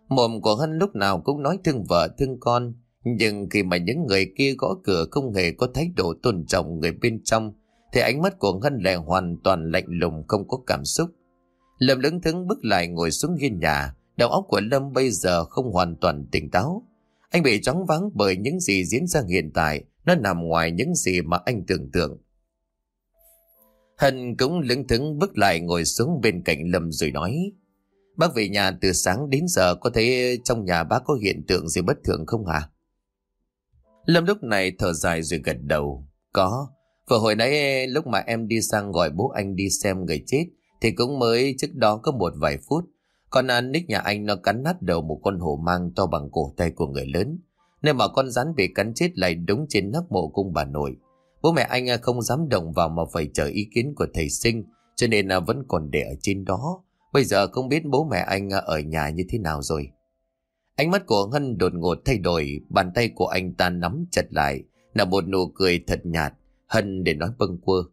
S1: Mồm của Hân lúc nào cũng nói thương vợ thương con. Nhưng khi mà những người kia gõ cửa không hề có thái độ tôn trọng người bên trong thì ánh mắt của Ngân lại hoàn toàn lạnh lùng không có cảm xúc. Lâm lững thững bước lại ngồi xuống hiên nhà, đầu óc của Lâm bây giờ không hoàn toàn tỉnh táo. Anh bị chóng vắng bởi những gì diễn ra hiện tại, nó nằm ngoài những gì mà anh tưởng tượng. Hân cũng lững thững bước lại ngồi xuống bên cạnh Lâm rồi nói Bác về nhà từ sáng đến giờ có thấy trong nhà bác có hiện tượng gì bất thường không hả? Lâm lúc này thở dài rồi gật đầu. Có, Vừa hồi nãy lúc mà em đi sang gọi bố anh đi xem người chết thì cũng mới trước đó có một vài phút. Con anh nick nhà anh nó cắn nát đầu một con hổ mang to bằng cổ tay của người lớn. Nên mà con rắn bị cắn chết lại đúng trên nóc mộ cung bà nội. Bố mẹ anh à, không dám động vào mà phải chờ ý kiến của thầy sinh cho nên à, vẫn còn để ở trên đó. Bây giờ không biết bố mẹ anh ở nhà như thế nào rồi. Ánh mắt của hân đột ngột thay đổi, bàn tay của anh ta nắm chặt lại, là một nụ cười thật nhạt, Hân để nói bâng quơ.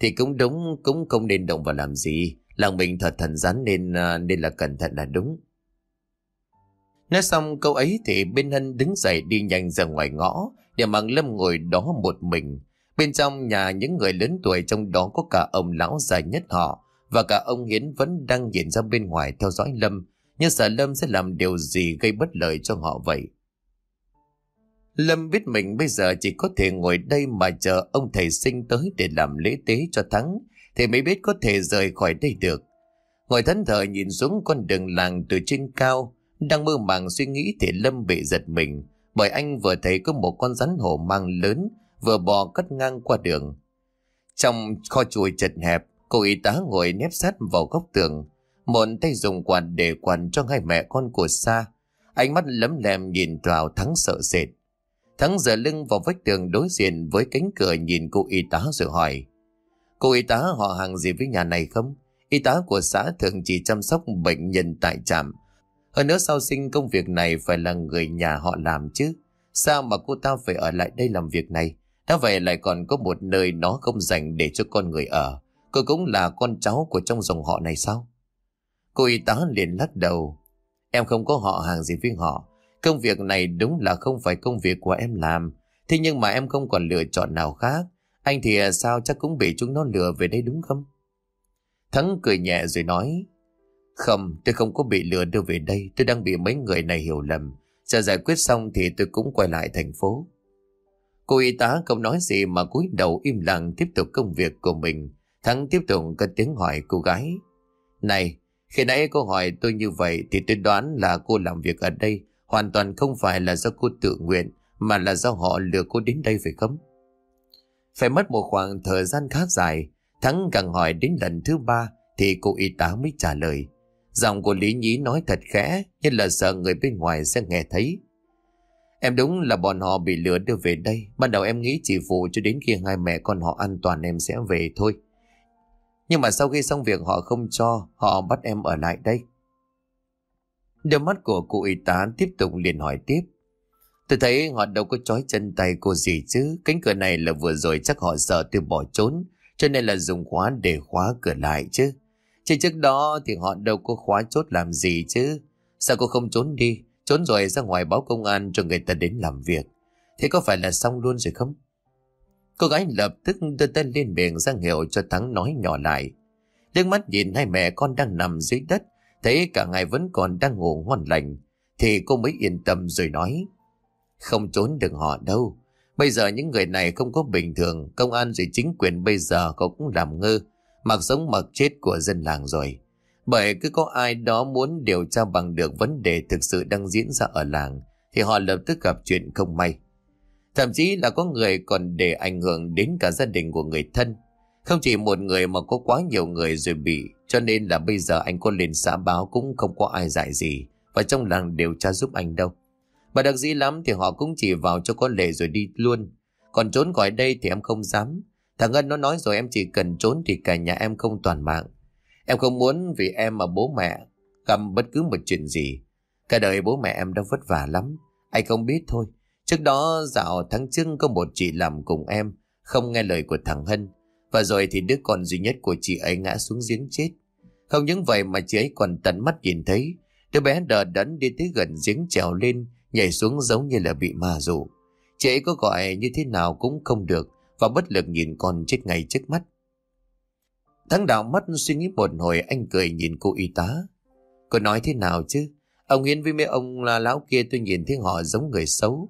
S1: Thì cũng đúng, cũng không nên động vào làm gì. Làng mình thật thần rắn nên à, nên là cẩn thận là đúng. Nói xong câu ấy thì bên Hân đứng dậy đi nhanh ra ngoài ngõ để mang Lâm ngồi đó một mình. Bên trong nhà những người lớn tuổi trong đó có cả ông lão dài nhất họ và cả ông Hiến vẫn đang nhìn ra bên ngoài theo dõi Lâm nhưng sợ Lâm sẽ làm điều gì gây bất lợi cho họ vậy. Lâm biết mình bây giờ chỉ có thể ngồi đây mà chờ ông thầy sinh tới để làm lễ tế cho Thắng, thì mới biết có thể rời khỏi đây được. Ngồi thẫn thờ nhìn xuống con đường làng từ trên cao, đang mơ màng suy nghĩ thì Lâm bị giật mình, bởi anh vừa thấy có một con rắn hổ mang lớn vừa bò cất ngang qua đường. Trong kho chuồi chật hẹp, cô y tá ngồi nép sát vào góc tường. Một tay dùng quạt để quạt cho hai mẹ con của Sa. Ánh mắt lấm lem nhìn vào Thắng sợ sệt. Thắng giờ lưng vào vách tường đối diện với cánh cửa nhìn cô y tá rồi hỏi. Cô y tá, họ hàng gì với nhà này không? Y tá của xã thường chỉ chăm sóc bệnh nhân tại trạm. Hơn nữa sau sinh công việc này phải là người nhà họ làm chứ. Sao mà cô ta phải ở lại đây làm việc này? Đã vậy lại còn có một nơi nó không dành để cho con người ở. Cô cũng là con cháu của trong dòng họ này sao? Cô y tá liền lắc đầu. Em không có họ hàng gì với họ. Công việc này đúng là không phải công việc của em làm. Thế nhưng mà em không còn lựa chọn nào khác. Anh thì sao chắc cũng bị chúng nó lừa về đây đúng không? Thắng cười nhẹ rồi nói. Không, tôi không có bị lừa đưa về đây. Tôi đang bị mấy người này hiểu lầm. Chờ giải quyết xong thì tôi cũng quay lại thành phố. Cô y tá không nói gì mà cúi đầu im lặng tiếp tục công việc của mình. Thắng tiếp tục cất tiếng hỏi cô gái. Này, khi nãy cô hỏi tôi như vậy thì tôi đoán là cô làm việc ở đây hoàn toàn không phải là do cô tự nguyện mà là do họ lừa cô đến đây phải không? Phải mất một khoảng thời gian khá dài, Thắng càng hỏi đến lần thứ ba thì cô y tá mới trả lời. Giọng của Lý Nhí nói thật khẽ như là sợ người bên ngoài sẽ nghe thấy. Em đúng là bọn họ bị lừa đưa về đây. Ban đầu em nghĩ chỉ phụ cho đến khi hai mẹ con họ an toàn em sẽ về thôi. Nhưng mà sau khi xong việc họ không cho, họ bắt em ở lại đây. Đôi mắt của cụ y tá tiếp tục liền hỏi tiếp. Tôi thấy họ đâu có trói chân tay cô gì chứ. Cánh cửa này là vừa rồi chắc họ sợ tôi bỏ trốn. Cho nên là dùng khóa để khóa cửa lại chứ. Chứ trước đó thì họ đâu có khóa chốt làm gì chứ. Sao cô không trốn đi? Trốn rồi ra ngoài báo công an cho người ta đến làm việc. Thế có phải là xong luôn rồi không? Cô gái lập tức đưa tay lên miệng ra hiệu cho Thắng nói nhỏ lại. Liếc mắt nhìn hai mẹ con đang nằm dưới đất, thấy cả ngày vẫn còn đang ngủ ngon lành, thì cô mới yên tâm rồi nói. Không trốn được họ đâu. Bây giờ những người này không có bình thường, công an rồi chính quyền bây giờ cũng làm ngơ, mặc sống mặc chết của dân làng rồi. Bởi cứ có ai đó muốn điều tra bằng được vấn đề thực sự đang diễn ra ở làng, thì họ lập tức gặp chuyện không may. Thậm chí là có người còn để ảnh hưởng đến cả gia đình của người thân. Không chỉ một người mà có quá nhiều người rồi bị, cho nên là bây giờ anh có lên xã báo cũng không có ai giải gì, và trong làng đều tra giúp anh đâu. Mà đặc dĩ lắm thì họ cũng chỉ vào cho có lệ rồi đi luôn. Còn trốn khỏi đây thì em không dám. Thằng Ngân nó nói rồi em chỉ cần trốn thì cả nhà em không toàn mạng. Em không muốn vì em mà bố mẹ gặp bất cứ một chuyện gì. Cả đời bố mẹ em đã vất vả lắm. Anh không biết thôi. Trước đó dạo tháng trước có một chị làm cùng em, không nghe lời của thằng Hân. Và rồi thì đứa con duy nhất của chị ấy ngã xuống giếng chết. Không những vậy mà chị ấy còn tận mắt nhìn thấy. Đứa bé đờ đẫn đi tới gần giếng trèo lên, nhảy xuống giống như là bị ma dụ. Chị ấy có gọi như thế nào cũng không được và bất lực nhìn con chết ngay trước mắt. Thắng đạo mắt suy nghĩ một hồi anh cười nhìn cô y tá. Cô nói thế nào chứ? Ông Hiến với mấy ông là lão kia tôi nhìn thấy họ giống người xấu.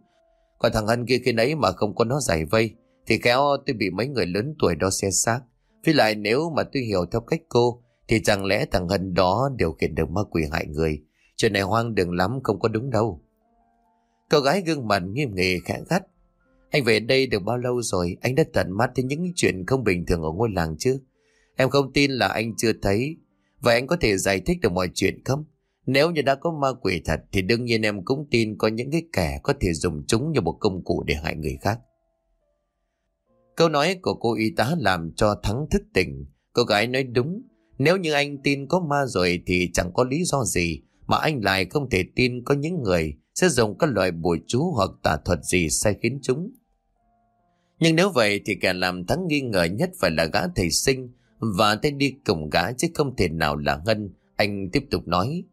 S1: Còn thằng Hân kia khi nấy mà không có nó giải vây thì kéo tôi bị mấy người lớn tuổi đó xe xác. Với lại nếu mà tôi hiểu theo cách cô, thì chẳng lẽ thằng Hân đó điều khiển được ma quỷ hại người. Chuyện này hoang đường lắm, không có đúng đâu. Cậu gái gương mặt nghiêm nghị, khẽ gắt. Anh về đây được bao lâu rồi? Anh đã tận mắt thấy những chuyện không bình thường ở ngôi làng chứ? Em không tin là anh chưa thấy. Vậy anh có thể giải thích được mọi chuyện không? Nếu như đã có ma quỷ thật, thì đương nhiên em cũng tin có những cái kẻ có thể dùng chúng như một công cụ để hại người khác. Câu nói của cô y tá làm cho Thắng thức tỉnh. Cô gái nói đúng. Nếu như anh tin có ma rồi thì chẳng có lý do gì mà anh lại không thể tin có những người sẽ dùng các loại bùa chú hoặc tà thuật gì sai khiến chúng. Nhưng nếu vậy thì kẻ làm Thắng nghi ngờ nhất phải là gã thầy sinh và tên đi cùng gã chứ không thể nào là Ngân. Anh tiếp tục nói.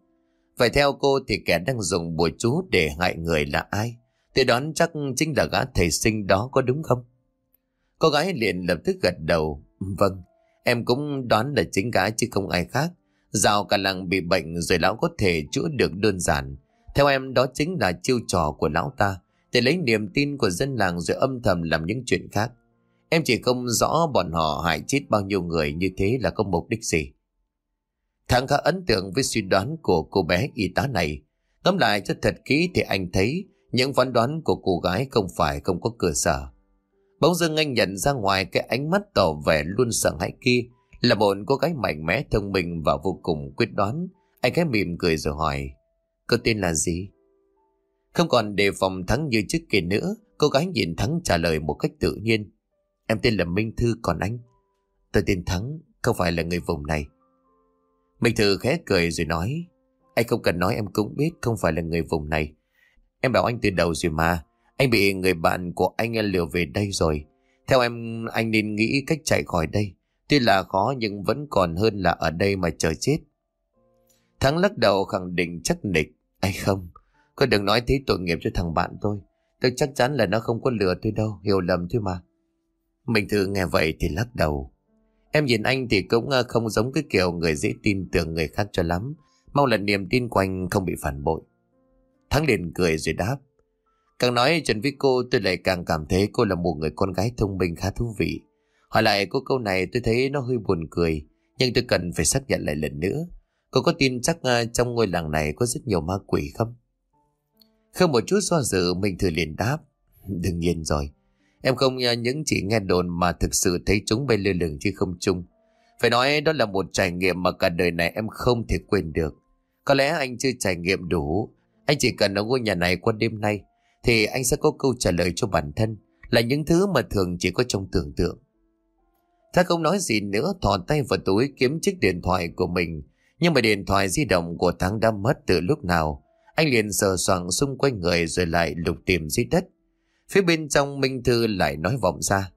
S1: Vậy theo cô thì kẻ đang dùng bùa chú để hại người là ai? Tôi đoán chắc chính là gã thầy sinh đó có đúng không? Cô gái liền lập tức gật đầu. Vâng, em cũng đoán là chính gã chứ không ai khác. Dạo cả làng bị bệnh rồi lão có thể chữa được đơn giản. Theo em đó chính là chiêu trò của lão ta để lấy niềm tin của dân làng rồi âm thầm làm những chuyện khác. Em chỉ không rõ bọn họ hại chết bao nhiêu người như thế là có mục đích gì. Thằng khá ấn tượng với suy đoán của cô bé y tá này. Tóm lại cho thật kỹ thì anh thấy những phán đoán của cô gái không phải không có cơ sở. Bỗng dưng anh nhận ra ngoài cái ánh mắt tỏ vẻ luôn sợ hãi kia Là một cô gái mạnh mẽ thông minh và vô cùng quyết đoán. Anh khẽ mỉm cười rồi hỏi. Cô tên là gì? Không còn đề phòng Thắng như trước kia nữa. Cô gái nhìn Thắng trả lời một cách tự nhiên. Em tên là Minh Thư còn anh? Tôi tên Thắng, không phải là người vùng này. Minh Thư khẽ cười rồi nói. Anh không cần nói em cũng biết không phải là người vùng này. Em bảo anh từ đầu rồi mà. Anh bị người bạn của anh lừa về đây rồi. Theo em, anh nên nghĩ cách chạy khỏi đây. Tuy là khó nhưng vẫn còn hơn là ở đây mà chờ chết. Thắng lắc đầu khẳng định chắc nịch. Anh không, cô đừng nói thế tội nghiệp cho thằng bạn tôi. Tôi chắc chắn là nó không có lừa tôi đâu, hiểu lầm thôi mà. Mình thử nghe vậy thì lắc đầu. Em nhìn anh thì cũng ờ, không giống cái kiểu người dễ tin tưởng người khác cho lắm. Mong là niềm tin quanh không bị phản bội. Thắng liền cười rồi đáp. Càng nói chuyện với cô, tôi lại càng cảm thấy cô là một người con gái thông minh khá thú vị. Hỏi lại cô câu này, tôi thấy nó hơi buồn cười. Nhưng tôi cần phải xác nhận lại lần nữa. Cô có tin chắc à, trong ngôi làng này có rất nhiều ma quỷ không? Không một chút do dự, mình thử liền đáp. Đương nhiên rồi. Em không à, những chỉ nghe đồn mà thực sự thấy chúng bay lơ lửng chứ không chung. Phải nói đó là một trải nghiệm mà cả đời này em không thể quên được. Có lẽ anh chưa trải nghiệm đủ. Anh chỉ cần ở ngôi nhà này qua đêm nay thì anh sẽ có câu trả lời cho bản thân là những thứ mà thường chỉ có trong tưởng tượng. ถ้ không nói gì nữa, thò tay vào túi kiếm chiếc điện thoại của mình nhưng mà điện thoại di động của Thắng đã mất từ lúc nào. Anh liền sờ soạng xung quanh người rồi lại lục tìm dưới đất. Phía bên trong Minh Thư lại nói vọng ra.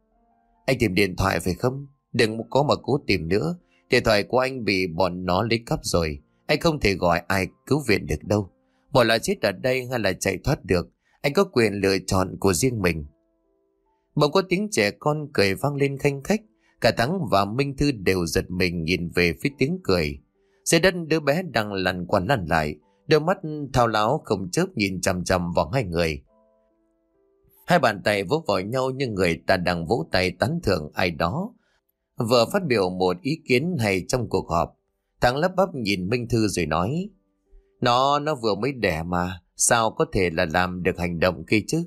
S1: Anh tìm điện thoại phải không? Đừng có mà cố tìm nữa. Điện thoại của anh bị bọn nó lấy cắp rồi. Anh không thể gọi ai cứu viện được đâu. Bỏ là chết ở đây hay là chạy thoát được. Anh có quyền lựa chọn của riêng mình. Bỗng có tiếng trẻ con cười vang lên khanh khách. Cả Thắng và Minh Thư đều giật mình nhìn về phía tiếng cười. Dưới đất đứa bé đang lăn qua lăn lại, đôi mắt thao láo không chớp nhìn chằm chằm vào hai người. Hai bàn tay vỗ vào nhau như người ta đang vỗ tay tán thưởng ai đó. Vừa phát biểu một ý kiến hay trong cuộc họp, Thắng lắp bắp nhìn Minh Thư rồi nói, Nó, nó vừa mới đẻ mà, sao có thể là làm được hành động kia chứ?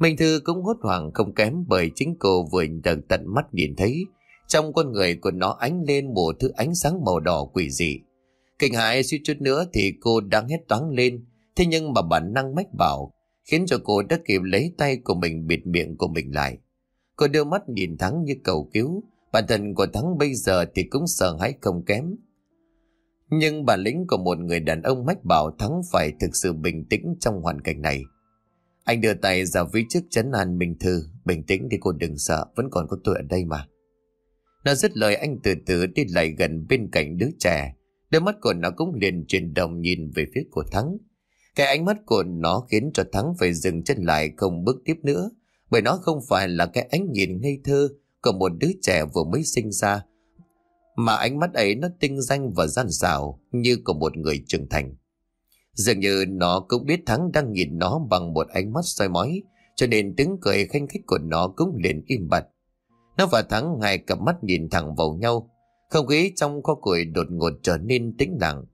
S1: Minh Thư cũng hốt hoảng không kém bởi chính cô vừa được tận mắt nhìn thấy, trong con người của nó ánh lên một thứ ánh sáng màu đỏ quỷ dị. Kinh hãi suýt chút nữa thì cô đang hét toáng lên. Thế nhưng mà bản năng mách bảo, khiến cho cô đã kịp lấy tay của mình bịt miệng của mình lại. Cô đưa mắt nhìn Thắng như cầu cứu. Bản thân của Thắng bây giờ thì cũng sợ hãi không kém. Nhưng bản lĩnh của một người đàn ông mách bảo Thắng phải thực sự bình tĩnh trong hoàn cảnh này. Anh đưa tay ra phía trước chấn an Minh Thư. Bình tĩnh thì cô đừng sợ, vẫn còn có tôi ở đây mà. Nó dứt lời anh từ từ đi lại gần bên cạnh đứa trẻ. Đôi mắt của nó cũng liền chuyển động nhìn về phía của Thắng. Cái ánh mắt của nó khiến cho Thắng phải dừng chân lại không bước tiếp nữa. Bởi nó không phải là cái ánh nhìn ngây thơ của một đứa trẻ vừa mới sinh ra. Mà ánh mắt ấy nó tinh danh và gian xảo như của một người trưởng thành. Dường như nó cũng biết Thắng đang nhìn nó bằng một ánh mắt soi mói, cho nên tiếng cười khanh khách của nó cũng liền im bặt. Nó và Thắng ngay cặp mắt nhìn thẳng vào nhau. Không khí trong kho củi đột ngột trở nên tĩnh lặng.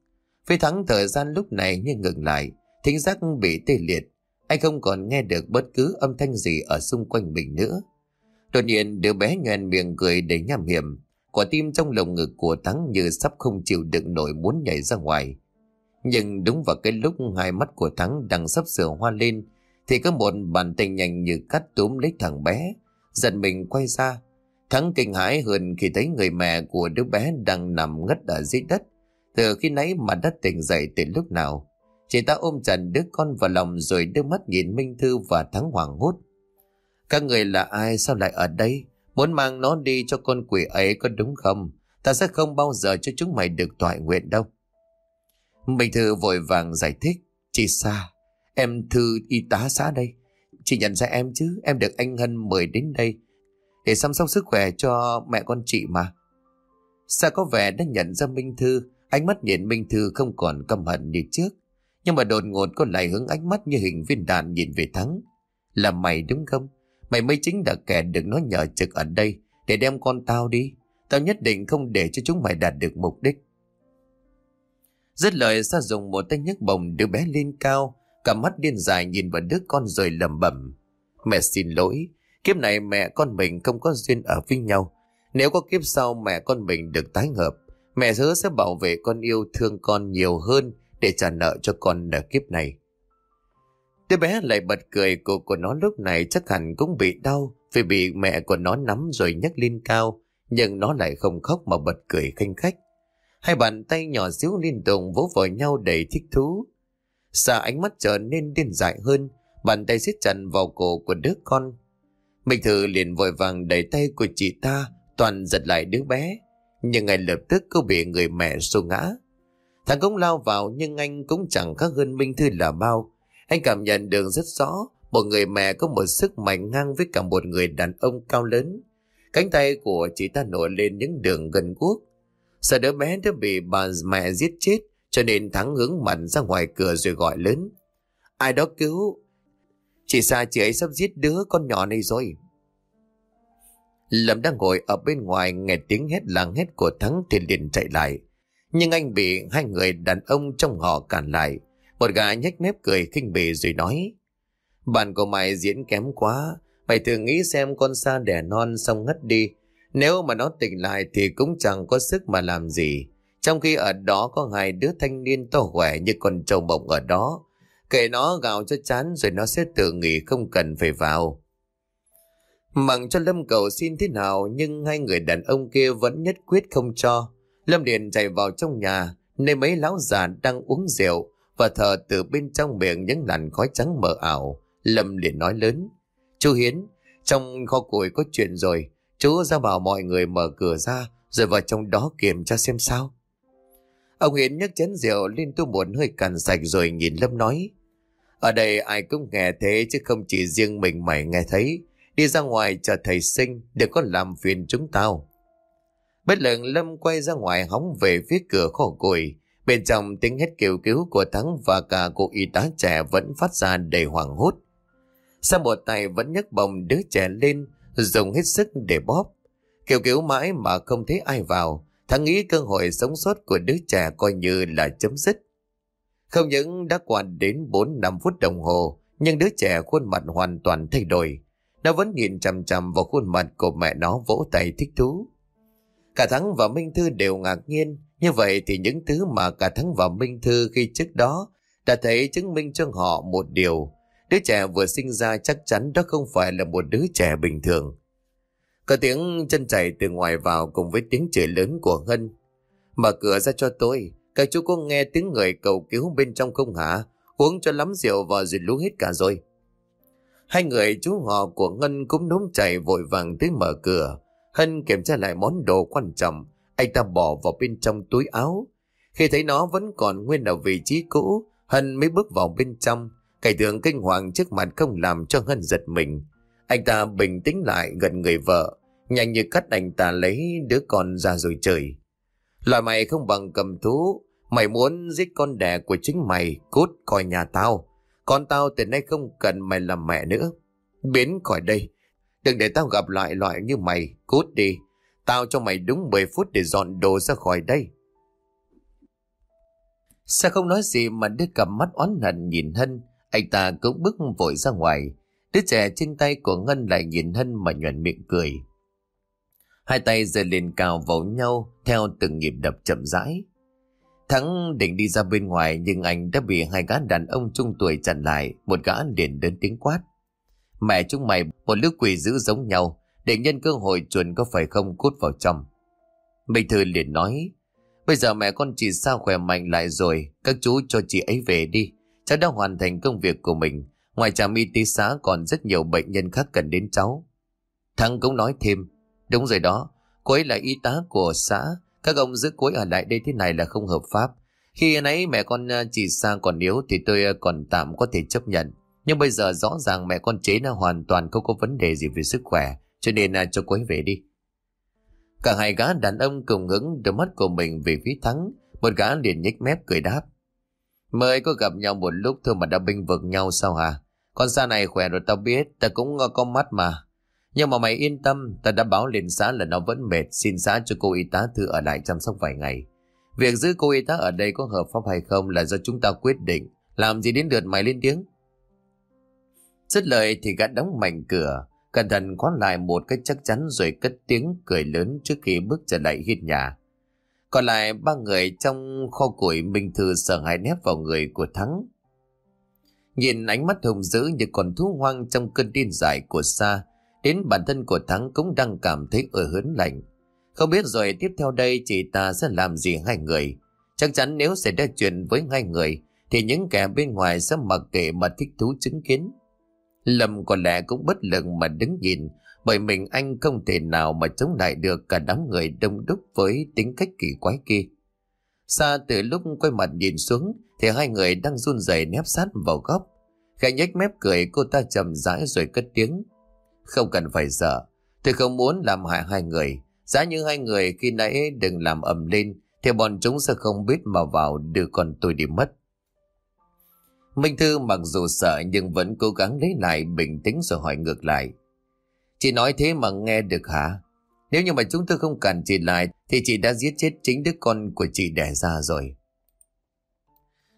S1: Phía Thắng thời gian lúc này như ngừng lại, thính giác bị tê liệt. Anh không còn nghe được bất cứ âm thanh gì ở xung quanh mình nữa. Đột nhiên đứa bé nhoèn miệng cười đầy nham hiểm. Quả tim trong lồng ngực của Thắng như sắp không chịu đựng nổi muốn nhảy ra ngoài. Nhưng đúng vào cái lúc hai mắt của Thắng đang sắp sửa hoa lên, thì có một bàn tay nhanh như cắt túm lấy thằng bé. Giận mình quay ra, Thắng kinh hãi hơn khi thấy người mẹ của đứa bé đang nằm ngất ở dưới đất. Từ khi nãy mà đất tỉnh dậy từ lúc nào. Chị ta ôm chặt đứa con vào lòng rồi đưa mắt nhìn Minh Thư và Thắng hoảng hốt. Các người là ai sao lại ở đây? Muốn mang nó đi cho con quỷ ấy có đúng không? Ta sẽ không bao giờ cho chúng mày được thoại nguyện đâu. Minh Thư vội vàng giải thích. Chị Sa, em Thư y tá xã đây. Chị nhận ra em chứ, em được anh Hân mời đến đây để chăm sóc sức khỏe cho mẹ con chị mà. Sa có vẻ đã nhận ra Minh Thư, ánh mắt nhìn Minh Thư không còn căm hận như trước. Nhưng mà đột ngột có lại hướng ánh mắt như hình viên đạn nhìn về Thắng. Là mày đúng không? Mày mới chính là kẻ được nó nhờ trực ở đây để đem con tao đi. Tao nhất định không để cho chúng mày đạt được mục đích. Rất lời Sa dùng một tay nhấc bồng đứa bé lên cao, cả mắt điên dài nhìn vào đứa con rồi lầm bẩm Mẹ xin lỗi, Kiếp này mẹ con mình không có duyên ở với nhau. Nếu có kiếp sau mẹ con mình được tái hợp, mẹ hứa sẽ bảo vệ con yêu thương con nhiều hơn để trả nợ cho con ở kiếp này. Đứa bé lại bật cười, cổ của nó lúc này chắc hẳn cũng bị đau vì bị mẹ của nó nắm rồi nhấc lên cao, nhưng nó lại không khóc mà bật cười khanh khách. Hai bàn tay nhỏ xíu liên tục vỗ vào nhau đầy thích thú. Xa ánh mắt trở nên điên dại hơn, bàn tay siết chặt vào cổ của đứa con. Minh Thư liền vội vàng đẩy tay của chị ta, toàn giật lại đứa bé. Nhưng ngay lập tức cô bị người mẹ xô ngã. Thằng cũng lao vào nhưng anh cũng chẳng khác hơn Minh Thư là bao. Anh cảm nhận được rất rõ, một người mẹ có một sức mạnh ngang với cả một người đàn ông cao lớn. Cánh tay của chị ta nổi lên những đường gần guốc. Sợ đứa bé đã bị bà mẹ giết chết, cho nên Thắng hướng mạnh ra ngoài cửa rồi gọi lớn. Ai đó cứu. Chị xa chị ấy sắp giết đứa con nhỏ này rồi. Lâm đang ngồi ở bên ngoài nghe tiếng hét làng hét của Thắng thì liền chạy lại. Nhưng anh bị hai người đàn ông trong họ cản lại. Một gã nhếch mép cười khinh bỉ rồi nói. Bạn của mày diễn kém quá. Mày thử nghĩ xem con xa đẻ non xong ngất đi. Nếu mà nó tỉnh lại thì cũng chẳng có sức mà làm gì. Trong khi ở đó có hai đứa thanh niên to khỏe như con trâu bồng ở đó. Kể nó gạo cho chán rồi nó sẽ tự nghỉ không cần phải vào. Mặng cho Lâm cầu xin thế nào, nhưng hai người đàn ông kia vẫn nhất quyết không cho. Lâm điền chạy vào trong nhà, nơi mấy lão già đang uống rượu và thở từ bên trong miệng những làn khói trắng mờ ảo. Lâm liền nói lớn. Chú Hiến, trong kho củi có chuyện rồi. Chú ra bảo mọi người mở cửa ra rồi vào trong đó kiểm tra xem sao. Ông Hiến nhấc chén rượu lên tu muốn hơi cằn sạch rồi nhìn Lâm nói. Ở đây ai cũng nghe thế chứ không chỉ riêng mình mày nghe thấy. Đi ra ngoài chờ thầy sinh đừng có làm phiền chúng tao. Bất lần Lâm quay ra ngoài hóng về phía cửa kho củi. Bên trong tiếng hét kêu cứu của Thắng và cả cô y tá trẻ vẫn phát ra đầy hoảng hốt. Sa một tay vẫn nhấc bồng đứa trẻ lên, dùng hết sức để bóp. Kêu cứu mãi mà không thấy ai vào, Thắng nghĩ cơ hội sống sót của đứa trẻ coi như là chấm dứt. Không những đã qua đến 4-5 phút đồng hồ, nhưng đứa trẻ khuôn mặt hoàn toàn thay đổi. Nó vẫn nhìn chằm chằm vào khuôn mặt của mẹ nó vỗ tay thích thú. Cả Thắng và Minh Thư đều ngạc nhiên, như vậy thì những thứ mà cả Thắng và Minh Thư khi trước đó đã thấy chứng minh cho họ một điều. Đứa trẻ vừa sinh ra chắc chắn đó không phải là một đứa trẻ bình thường. Có tiếng chân chạy từ ngoài vào cùng với tiếng chửi lớn của Hân. Mở cửa ra cho tôi, các chú có nghe tiếng người cầu cứu bên trong không hả? Uống cho lắm rượu vào rồi lú hết cả rồi. Hai người chú họ của Ngân cũng nốm chạy vội vàng tới mở cửa. Hân kiểm tra lại món đồ quan trọng, anh ta bỏ vào bên trong túi áo. Khi thấy nó vẫn còn nguyên ở vị trí cũ, Hân mới bước vào bên trong. Cảnh tượng kinh hoàng trước mặt không làm cho Hân giật mình. Anh ta bình tĩnh lại gần người vợ, nhanh như cắt anh ta lấy đứa con ra rồi trời. Loại mày không bằng cầm thú, mày muốn giết con đẻ của chính mày, cút khỏi nhà tao. Con tao từ nay không cần mày làm mẹ nữa. Biến khỏi đây, đừng để tao gặp lại loại như mày, cút đi. Tao cho mày đúng 10 phút để dọn đồ ra khỏi đây. Sao không nói gì mà đứa cầm mắt oán hận nhìn Hân, anh ta cũng bước vội ra ngoài. Đứa trẻ trên tay của Ngân lại nhìn Hân mà nhuận miệng cười. Hai tay giơ lên cao vào nhau theo từng nhịp đập chậm rãi. Thắng định đi ra bên ngoài nhưng anh đã bị hai gã đàn ông trung tuổi chặn lại, một gã liền đến tiếng quát. Mẹ chúng mày một lứa quỷ dữ giống nhau, để nhân cơ hội chuồn có phải không cút vào trong. Minh Thư liền nói, bây giờ mẹ con chị sao khỏe mạnh lại rồi, các chú cho chị ấy về đi. Cháu đã hoàn thành công việc của mình, ngoài trạm y tế xã còn rất nhiều bệnh nhân khác cần đến cháu. Thắng cũng nói thêm, đúng rồi đó, cô ấy là y tá của xã, các ông giữ cô ấy ở lại đây thế này là không hợp pháp. Khi nãy mẹ con ờ, chị Sa còn yếu thì tôi ờ, còn tạm có thể chấp nhận. Nhưng bây giờ rõ ràng mẹ con chế là hoàn toàn không có vấn đề gì về sức khỏe, cho nên à, cho cô ấy về đi. Cả hai gã đàn ông cùng ngứng đôi mắt của mình về phía thắng, một gã liền nhếch mép cười đáp. Mới có gặp nhau một lúc thôi mà đã binh vực nhau sao hả? Con xa này khỏe rồi tao biết, ta cũng có mắt mà. Nhưng mà mày yên tâm, ta đã báo lên xã là nó vẫn mệt, xin xã cho cô y tá thư ở lại chăm sóc vài ngày. Việc giữ cô y tá ở đây có hợp pháp hay không là do chúng ta quyết định. Làm gì đến lượt mày lên tiếng? Xích lời thì gã đóng mạnh cửa, Cẩn thận khóa lại một cách chắc chắn rồi cất tiếng cười lớn trước khi bước trở lại hiên nhà. Còn lại ba người trong kho củi Minh Thư sợ hãi nép vào người của Thắng. Nhìn ánh mắt hùng dữ như con thú hoang trong cơn điên dại của Sa, đến bản thân của Thắng cũng đang cảm thấy ở hớn lạnh. Không biết rồi tiếp theo đây chị ta sẽ làm gì hai người. Chắc chắn nếu xảy ra chuyện với hai người, thì những kẻ bên ngoài sẽ mặc kệ mà thích thú chứng kiến. Lâm có lẽ cũng bất lực mà đứng nhìn, bởi mình anh không thể nào mà chống lại được cả đám người đông đúc với tính cách kỳ quái kia. Xa từ lúc quay mặt nhìn xuống thì hai người đang run rẩy nép sát vào góc. Khẽ nhếch mép cười cô ta chậm rãi rồi cất tiếng. Không cần phải sợ, tôi không muốn làm hại hai người. Giá như hai người khi nãy đừng làm ầm lên thì bọn chúng sẽ không biết mà vào đưa con tôi đi mất. Minh Thư mặc dù sợ nhưng vẫn cố gắng lấy lại bình tĩnh rồi hỏi ngược lại. Chị nói thế mà nghe được hả? Nếu như mà chúng tôi không cản chị lại thì chị đã giết chết chính đứa con của chị đẻ ra rồi.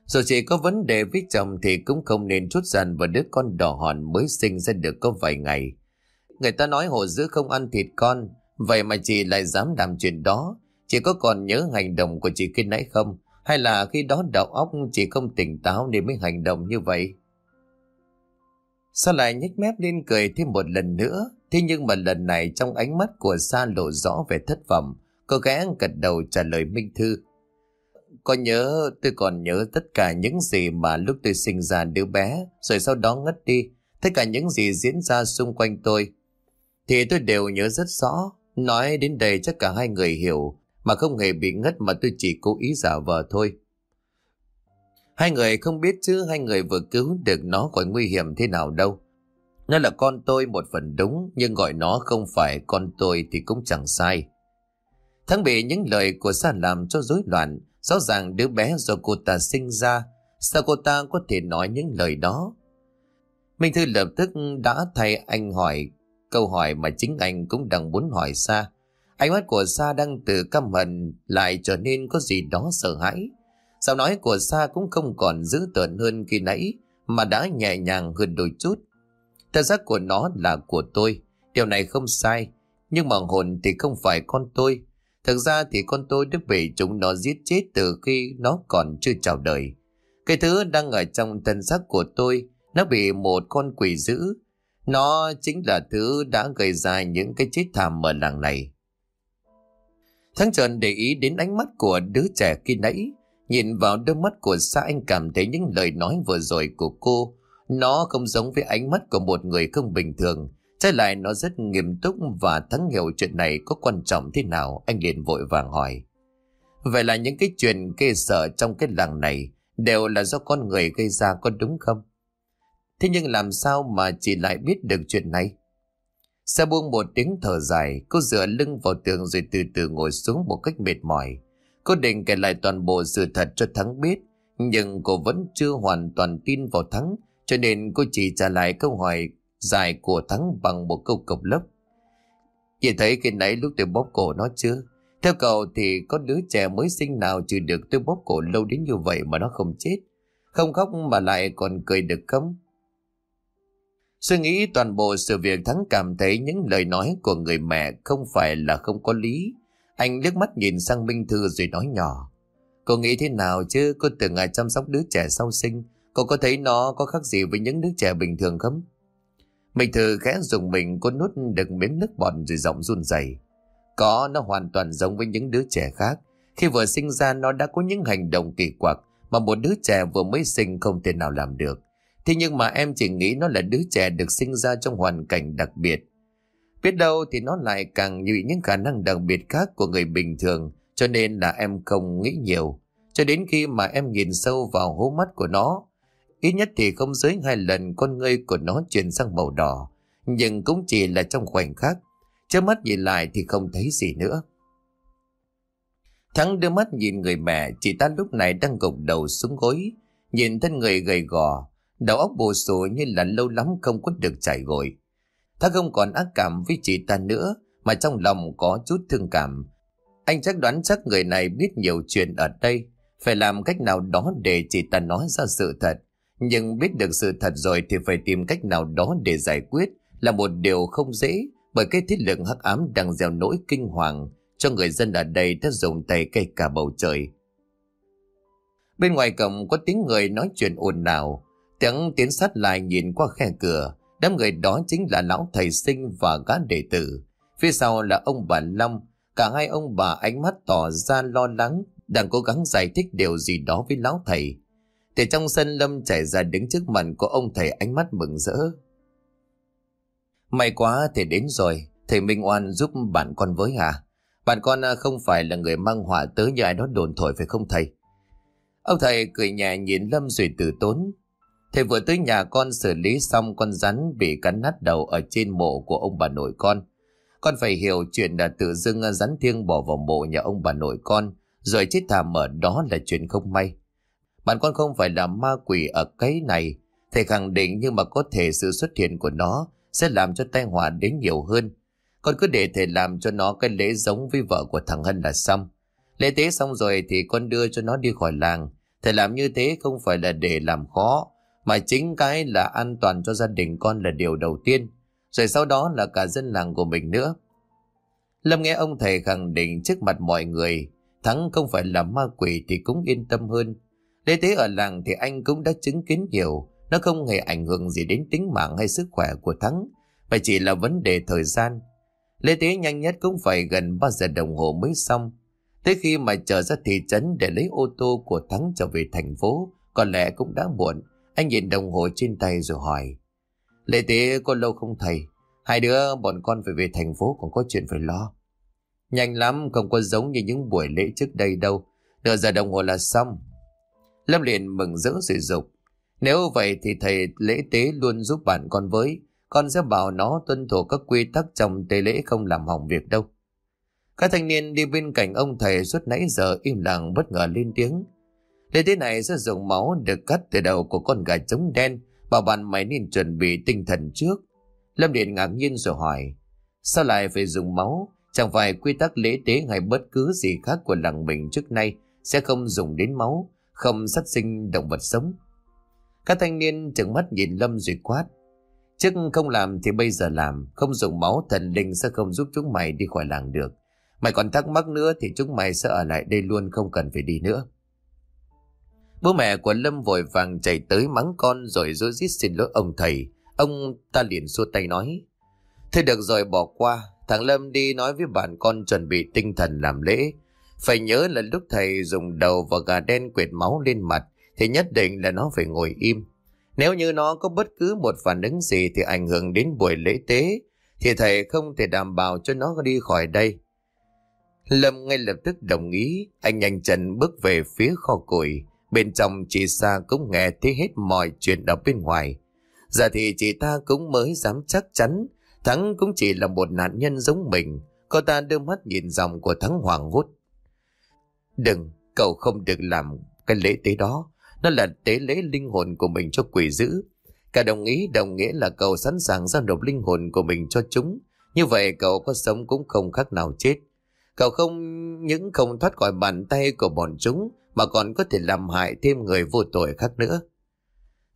S1: Rồi chị có vấn đề với chồng thì cũng không nên chút dần vào đứa con đỏ hòn mới sinh ra được có vài ngày. Người ta nói hổ dữ không ăn thịt con, vậy mà chị lại dám làm chuyện đó. Chị có còn nhớ hành động của chị khi nãy không? Hay là khi đó đầu óc chị không tỉnh táo nên mới hành động như vậy? Sa lại nhếch mép lên cười thêm một lần nữa? Thế nhưng mà lần này trong ánh mắt của Sa lộ rõ về thất vọng. Cô gái gật đầu trả lời Minh Thư. Có nhớ, tôi còn nhớ tất cả những gì mà lúc tôi sinh ra đứa bé, rồi sau đó ngất đi. Tất cả những gì diễn ra xung quanh tôi. Thì tôi đều nhớ rất rõ. Nói đến đây chắc cả hai người hiểu, mà không hề bị ngất mà tôi chỉ cố ý giả vờ thôi. Hai người không biết chứ hai người vừa cứu được nó khỏi nguy hiểm thế nào đâu. Nó là con tôi một phần đúng, nhưng gọi nó không phải con tôi thì cũng chẳng sai. Thắng bị những lời của Sa làm cho rối loạn, rõ ràng đứa bé do cô ta sinh ra, sao cô ta có thể nói những lời đó? Minh Thư lập tức đã thay anh hỏi câu hỏi mà chính anh cũng đang muốn hỏi Sa. Ánh mắt của Sa đang từ căm hận lại trở nên có gì đó sợ hãi. Giọng nói của Sa cũng không còn dữ tợn hơn khi nãy, mà đã nhẹ nhàng hơn đôi chút. Thật giác của nó là của tôi, điều này không sai, nhưng mà hồn thì không phải con tôi. Thực ra thì con tôi đã bị chúng nó giết chết từ khi nó còn chưa chào đời. Cái thứ đang ở trong thân xác của tôi, nó bị một con quỷ giữ. Nó chính là thứ đã gây ra những cái chết thảm ở làng này. Thắng trần để ý đến ánh mắt của đứa trẻ khi nãy. Nhìn vào đôi mắt của xã anh cảm thấy những lời nói vừa rồi của cô. Nó không giống với ánh mắt của một người không bình thường. Trái lại, nó rất nghiêm túc và thắng hiểu chuyện này có quan trọng thế nào. Anh liền vội vàng hỏi. Vậy là những cái chuyện kê sợ trong cái làng này đều là do con người gây ra có đúng không? Thế nhưng làm sao mà chị lại biết được chuyện này? Sa buông một tiếng thở dài, cô dựa lưng vào tường rồi từ từ ngồi xuống một cách mệt mỏi. Cô định kể lại toàn bộ sự thật cho Thắng biết, nhưng cô vẫn chưa hoàn toàn tin vào Thắng, cho nên cô chỉ trả lại câu hỏi dài của Thắng bằng một câu cộc lốc. Chị thấy khi nãy lúc tôi bóp cổ nó chưa? Theo cậu thì có đứa trẻ mới sinh nào chưa được tôi bóp cổ lâu đến như vậy mà nó không chết? Không khóc mà lại còn cười được không? Suy nghĩ toàn bộ sự việc Thắng cảm thấy những lời nói của người mẹ không phải là không có lý. Anh liếc mắt nhìn sang Minh Thư rồi nói nhỏ. Cô nghĩ thế nào chứ cô từng ngày chăm sóc đứa trẻ sau sinh. Cô có thấy nó có khác gì với những đứa trẻ bình thường không? Minh Thư khẽ dùng mình, cô nuốt được miếng nước bọt rồi giọng run rẩy. Có, nó hoàn toàn giống với những đứa trẻ khác. Khi vừa sinh ra, nó đã có những hành động kỳ quặc mà một đứa trẻ vừa mới sinh không thể nào làm được. Thế nhưng mà em chỉ nghĩ nó là đứa trẻ được sinh ra trong hoàn cảnh đặc biệt. Biết đâu thì nó lại càng như những khả năng đặc biệt khác của người bình thường, cho nên là em không nghĩ nhiều. Cho đến khi mà em nhìn sâu vào hố mắt của nó, ít nhất thì không dưới hai lần con ngươi của nó chuyển sang màu đỏ, nhưng cũng chỉ là trong khoảnh khắc. Chớp mắt nhìn lại thì không thấy gì nữa. Thắng đưa mắt nhìn người mẹ, chị ta lúc này đang gục đầu xuống gối, nhìn thân người gầy gò, Đầu óc bồ sổ như là lâu lắm không có được chảy gội. Thác không còn ác cảm với chị ta nữa, mà trong lòng có chút thương cảm. Anh chắc đoán chắc người này biết nhiều chuyện ở đây, phải làm cách nào đó để chị ta nói ra sự thật. Nhưng biết được sự thật rồi thì phải tìm cách nào đó để giải quyết, là một điều không dễ bởi cái thiết lực hắc ám đang gieo nỗi kinh hoàng cho người dân ở đây đã dùng tay cây cả bầu trời. Bên ngoài cổng có tiếng người nói chuyện ồn ào, tiếng tiến sát lại nhìn qua khe cửa, đám người đó chính là lão thầy sinh và gã đệ tử. Phía sau là ông bà Long, cả hai ông bà ánh mắt tỏ ra lo lắng, đang cố gắng giải thích điều gì đó với lão thầy. Thì trong sân Lâm chạy ra đứng trước mặt của ông thầy ánh mắt mừng rỡ. May quá thầy đến rồi, thầy Minh Oan giúp bạn con với hả? Bạn con không phải là người mang họa tới như ai đó đồn thổi phải không thầy? Ông thầy cười nhẹ nhìn Lâm rồi từ tốn. Thầy vừa tới nhà con xử lý xong con rắn bị cắn nát đầu ở trên mộ của ông bà nội con. Con phải hiểu chuyện là tự dưng rắn thiêng bỏ vào mộ nhà ông bà nội con, rồi chết thảm ở đó là chuyện không may. Bạn con không phải là ma quỷ ở cái này, thầy khẳng định nhưng mà có thể sự xuất hiện của nó sẽ làm cho tai họa đến nhiều hơn. Con cứ để thầy làm cho nó cái lễ giống với vợ của thằng Hân là xong. Lễ tế xong rồi thì con đưa cho nó đi khỏi làng. Thầy làm như thế không phải là để làm khó, mà chính cái là an toàn cho gia đình con là điều đầu tiên. Rồi sau đó là cả dân làng của mình nữa. Lâm nghe ông thầy khẳng định trước mặt mọi người, Thắng không phải là ma quỷ thì cũng yên tâm hơn. lê tế ở làng thì anh cũng đã chứng kiến nhiều, nó không hề ảnh hưởng gì đến tính mạng hay sức khỏe của Thắng, mà chỉ là vấn đề thời gian. lê tế nhanh nhất cũng phải gần 3 giờ đồng hồ mới xong. Tới khi mà trở ra thị trấn để lấy ô tô của Thắng trở về thành phố, có lẽ cũng đã muộn. Anh nhìn đồng hồ trên tay rồi hỏi. Lễ tế có lâu không thầy? Hai đứa bọn con phải về thành phố còn có chuyện phải lo. Nhanh lắm, không có giống như những buổi lễ trước đây đâu. Nửa giờ đồng hồ là xong. Lâm liền mừng rỡ sử dục. Nếu vậy thì thầy lễ tế luôn giúp bạn con với. Con sẽ bảo nó tuân thủ các quy tắc trong tế lễ không làm hỏng việc đâu. Các thanh niên đi bên cạnh ông thầy suốt nãy giờ im lặng bất ngờ lên tiếng. Lễ tế này sẽ dùng máu được cắt từ đầu của con gà trống đen. Bảo bạn mày nên chuẩn bị tinh thần trước. Lâm Điện ngạc nhiên rồi hỏi. Sao lại phải dùng máu? Chẳng phải quy tắc lễ tế hay bất cứ gì khác của làng mình trước nay sẽ không dùng đến máu, không sát sinh động vật sống. Các thanh niên trừng mắt nhìn Lâm rồi quát. Trước không làm thì bây giờ làm, không dùng máu thần linh sẽ không giúp chúng mày đi khỏi làng được. Mày còn thắc mắc nữa thì chúng mày sẽ ở lại đây luôn không cần phải đi nữa. Bố mẹ của Lâm vội vàng chạy tới mắng con rồi rối rít xin lỗi ông thầy. Ông ta liền xua tay nói. Thôi được rồi bỏ qua, thằng Lâm đi nói với bạn con chuẩn bị tinh thần làm lễ. Phải nhớ là lúc thầy dùng đầu và gà đen quệt máu lên mặt thì nhất định là nó phải ngồi im. Nếu như nó có bất cứ một phản ứng gì thì ảnh hưởng đến buổi lễ tế thì thầy không thể đảm bảo cho nó đi khỏi đây. Lâm ngay lập tức đồng ý, anh nhanh chân bước về phía kho củi. Bên trong chị Sa cũng nghe thấy hết mọi chuyện ở bên ngoài. Giờ thì chị ta cũng mới dám chắc chắn Thắng cũng chỉ là một nạn nhân giống mình. Cô ta đưa mắt nhìn dòng của Thắng hoàng hốt. Đừng, cậu không được làm cái lễ tế đó. Nó là tế lễ linh hồn của mình cho quỷ dữ. Cả đồng ý đồng nghĩa là cậu sẵn sàng giao nộp linh hồn của mình cho chúng. Như vậy cậu có sống cũng không khác nào chết. Cậu không những không thoát khỏi bàn tay của bọn chúng mà còn có thể làm hại thêm người vô tội khác nữa.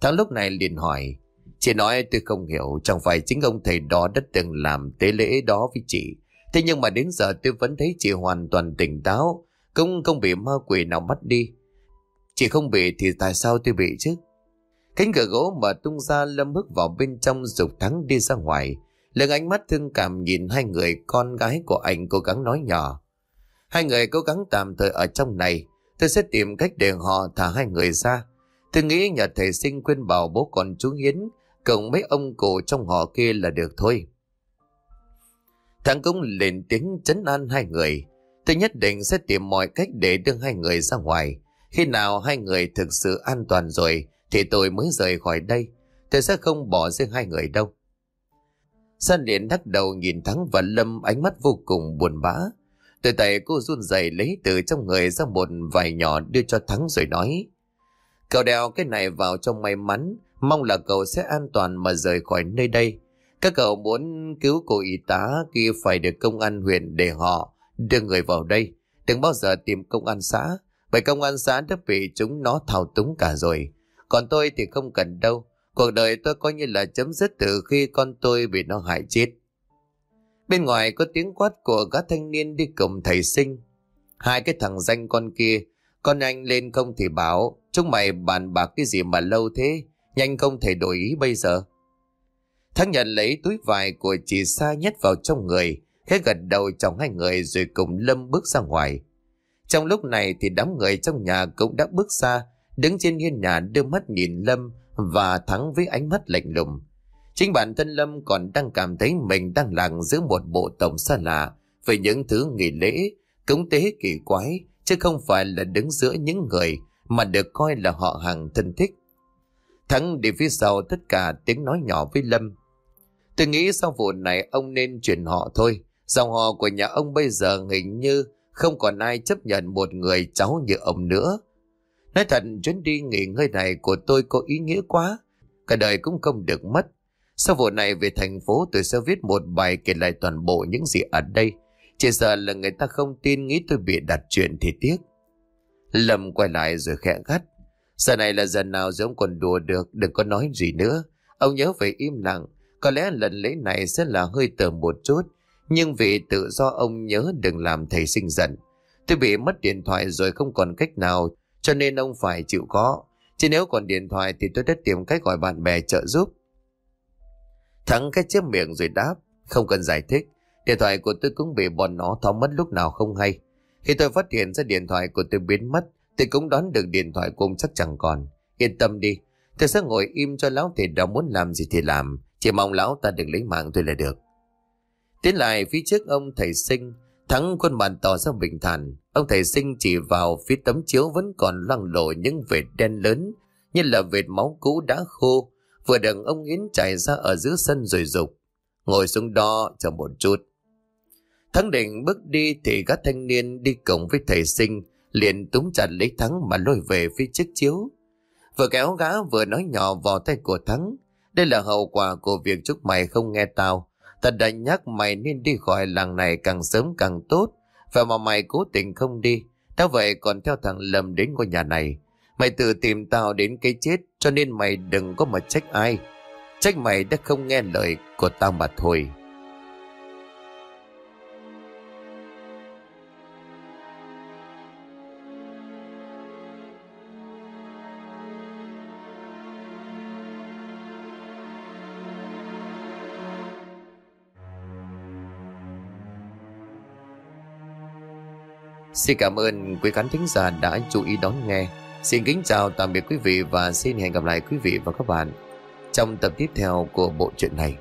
S1: Thắng lúc này liền hỏi, Chị nói tôi không hiểu, chẳng phải chính ông thầy đó đã từng làm tế lễ đó với chị. Thế nhưng mà đến giờ tôi vẫn thấy chị hoàn toàn tỉnh táo, cũng không bị ma quỷ nào bắt đi. Chị không bị thì tại sao tôi bị chứ? Cánh cửa gỗ mở tung ra lâm bước vào bên trong dục thắng đi ra ngoài. Lần ánh mắt thương cảm nhìn hai người con gái của anh cố gắng nói nhỏ. Hai người cố gắng tạm thời ở trong này. Tôi sẽ tìm cách để họ thả hai người ra. Tôi nghĩ nhờ thầy sinh quên bảo bố con chú Hiến cộng mấy ông cổ trong họ kia là được thôi. Thằng cũng lên tiếng chấn an hai người. Tôi nhất định sẽ tìm mọi cách để đưa hai người ra ngoài. Khi nào hai người thực sự an toàn rồi, thì tôi mới rời khỏi đây. Tôi sẽ không bỏ riêng hai người đâu. San liền đắc đầu nhìn Thắng và Lâm ánh mắt vô cùng buồn bã. Từ tay cô run rẩy lấy từ trong người ra một vài nhỏ đưa cho Thắng rồi nói. Cậu đeo cái này vào trong may mắn, mong là cậu sẽ an toàn mà rời khỏi nơi đây. Các cậu muốn cứu cô y tá kia phải được công an huyện để họ đưa người vào đây. Đừng bao giờ tìm công an xã, bởi công an xã đã bị chúng nó thao túng cả rồi. Còn tôi thì không cần đâu, Cuộc đời tôi coi như là chấm dứt từ khi con tôi bị nó hại chết. Bên ngoài có tiếng quát của các thanh niên đi cùng thầy sinh. Hai cái thằng danh con kia, con anh lên không thì bảo, chúng mày bàn bạc cái gì mà lâu thế, nhanh không thể đổi ý bây giờ. Thắng nhận lấy túi vải của chị Sa nhét vào trong người, khẽ gật đầu chồng hai người rồi cùng Lâm bước ra ngoài. Trong lúc này thì đám người trong nhà cũng đã bước ra, đứng trên hiên nhà đưa mắt nhìn Lâm và Thắng với ánh mắt lạnh lùng. Chính bản thân Lâm còn đang cảm thấy mình đang lặng giữa một bộ tổng xa lạ về những thứ nghỉ lễ, cúng tế kỳ quái, chứ không phải là đứng giữa những người mà được coi là họ hàng thân thích. Thắng đi phía sau tất cả tiếng nói nhỏ với Lâm. Tôi nghĩ sau vụ này ông nên chuyển họ thôi. Dòng họ của nhà ông bây giờ hình như không còn ai chấp nhận một người cháu như ông nữa. Nói thật chuyến đi nghỉ ngơi này của tôi có ý nghĩa quá. Cả đời cũng không được mất. Sau vụ này về thành phố tôi sẽ viết một bài kể lại toàn bộ những gì ở đây. Chỉ sợ là người ta không tin nghĩ tôi bị đặt chuyện thì tiếc. Lâm quay lại rồi khẽ gắt. Giờ này là giờ nào rồi ông còn đùa được, đừng có nói gì nữa. Ông nhớ phải im lặng, có lẽ lần lễ này sẽ là hơi tờ một chút, nhưng vì tự do ông nhớ đừng làm thầy sinh giận. Tôi bị mất điện thoại rồi không còn cách nào, cho nên ông phải chịu khó. Chứ nếu còn điện thoại thì tôi đã tìm cách gọi bạn bè trợ giúp. Thắng cái chiếc miệng rồi đáp, không cần giải thích. Điện thoại của tôi cũng bị bọn nó tháo mất lúc nào không hay. Khi tôi phát hiện ra điện thoại của tôi biến mất, tôi cũng đoán được điện thoại của ông chắc chẳng còn. Yên tâm đi, tôi sẽ ngồi im cho lão thầy đó muốn làm gì thì làm. Chỉ mong lão ta đừng lấy mạng tôi là được. Tiến lại phía trước ông thầy sinh, thắng khuôn mặt tỏ ra bình thản. Ông thầy sinh chỉ vào phía tấm chiếu vẫn còn loang lộ những vệt đen lớn, như là vệt máu cũ đã khô, vừa đằng ông Yến chạy ra ở giữa sân rồi dục Ngồi xuống đó chờ một chút. Thắng định bước đi thì các thanh niên đi cùng với thầy sinh liền túm chặt lấy Thắng mà lôi về phía chiếc chiếu. Vừa kéo gã vừa nói nhỏ vào tay của Thắng. Đây là hậu quả của việc chúc mày không nghe tao. Thật đã nhắc mày nên đi khỏi làng này càng sớm càng tốt. Và mà mày cố tình không đi. Tao vậy còn theo thằng Lâm đến ngôi nhà này. Mày tự tìm tao đến cái chết, cho nên mày đừng có mà trách ai. Trách mày đã không nghe lời của tao mà thôi. Xin cảm ơn quý khán thính giả đã chú ý đón nghe. Xin kính chào tạm biệt quý vị và xin hẹn gặp lại quý vị và các bạn trong tập tiếp theo của bộ truyện này.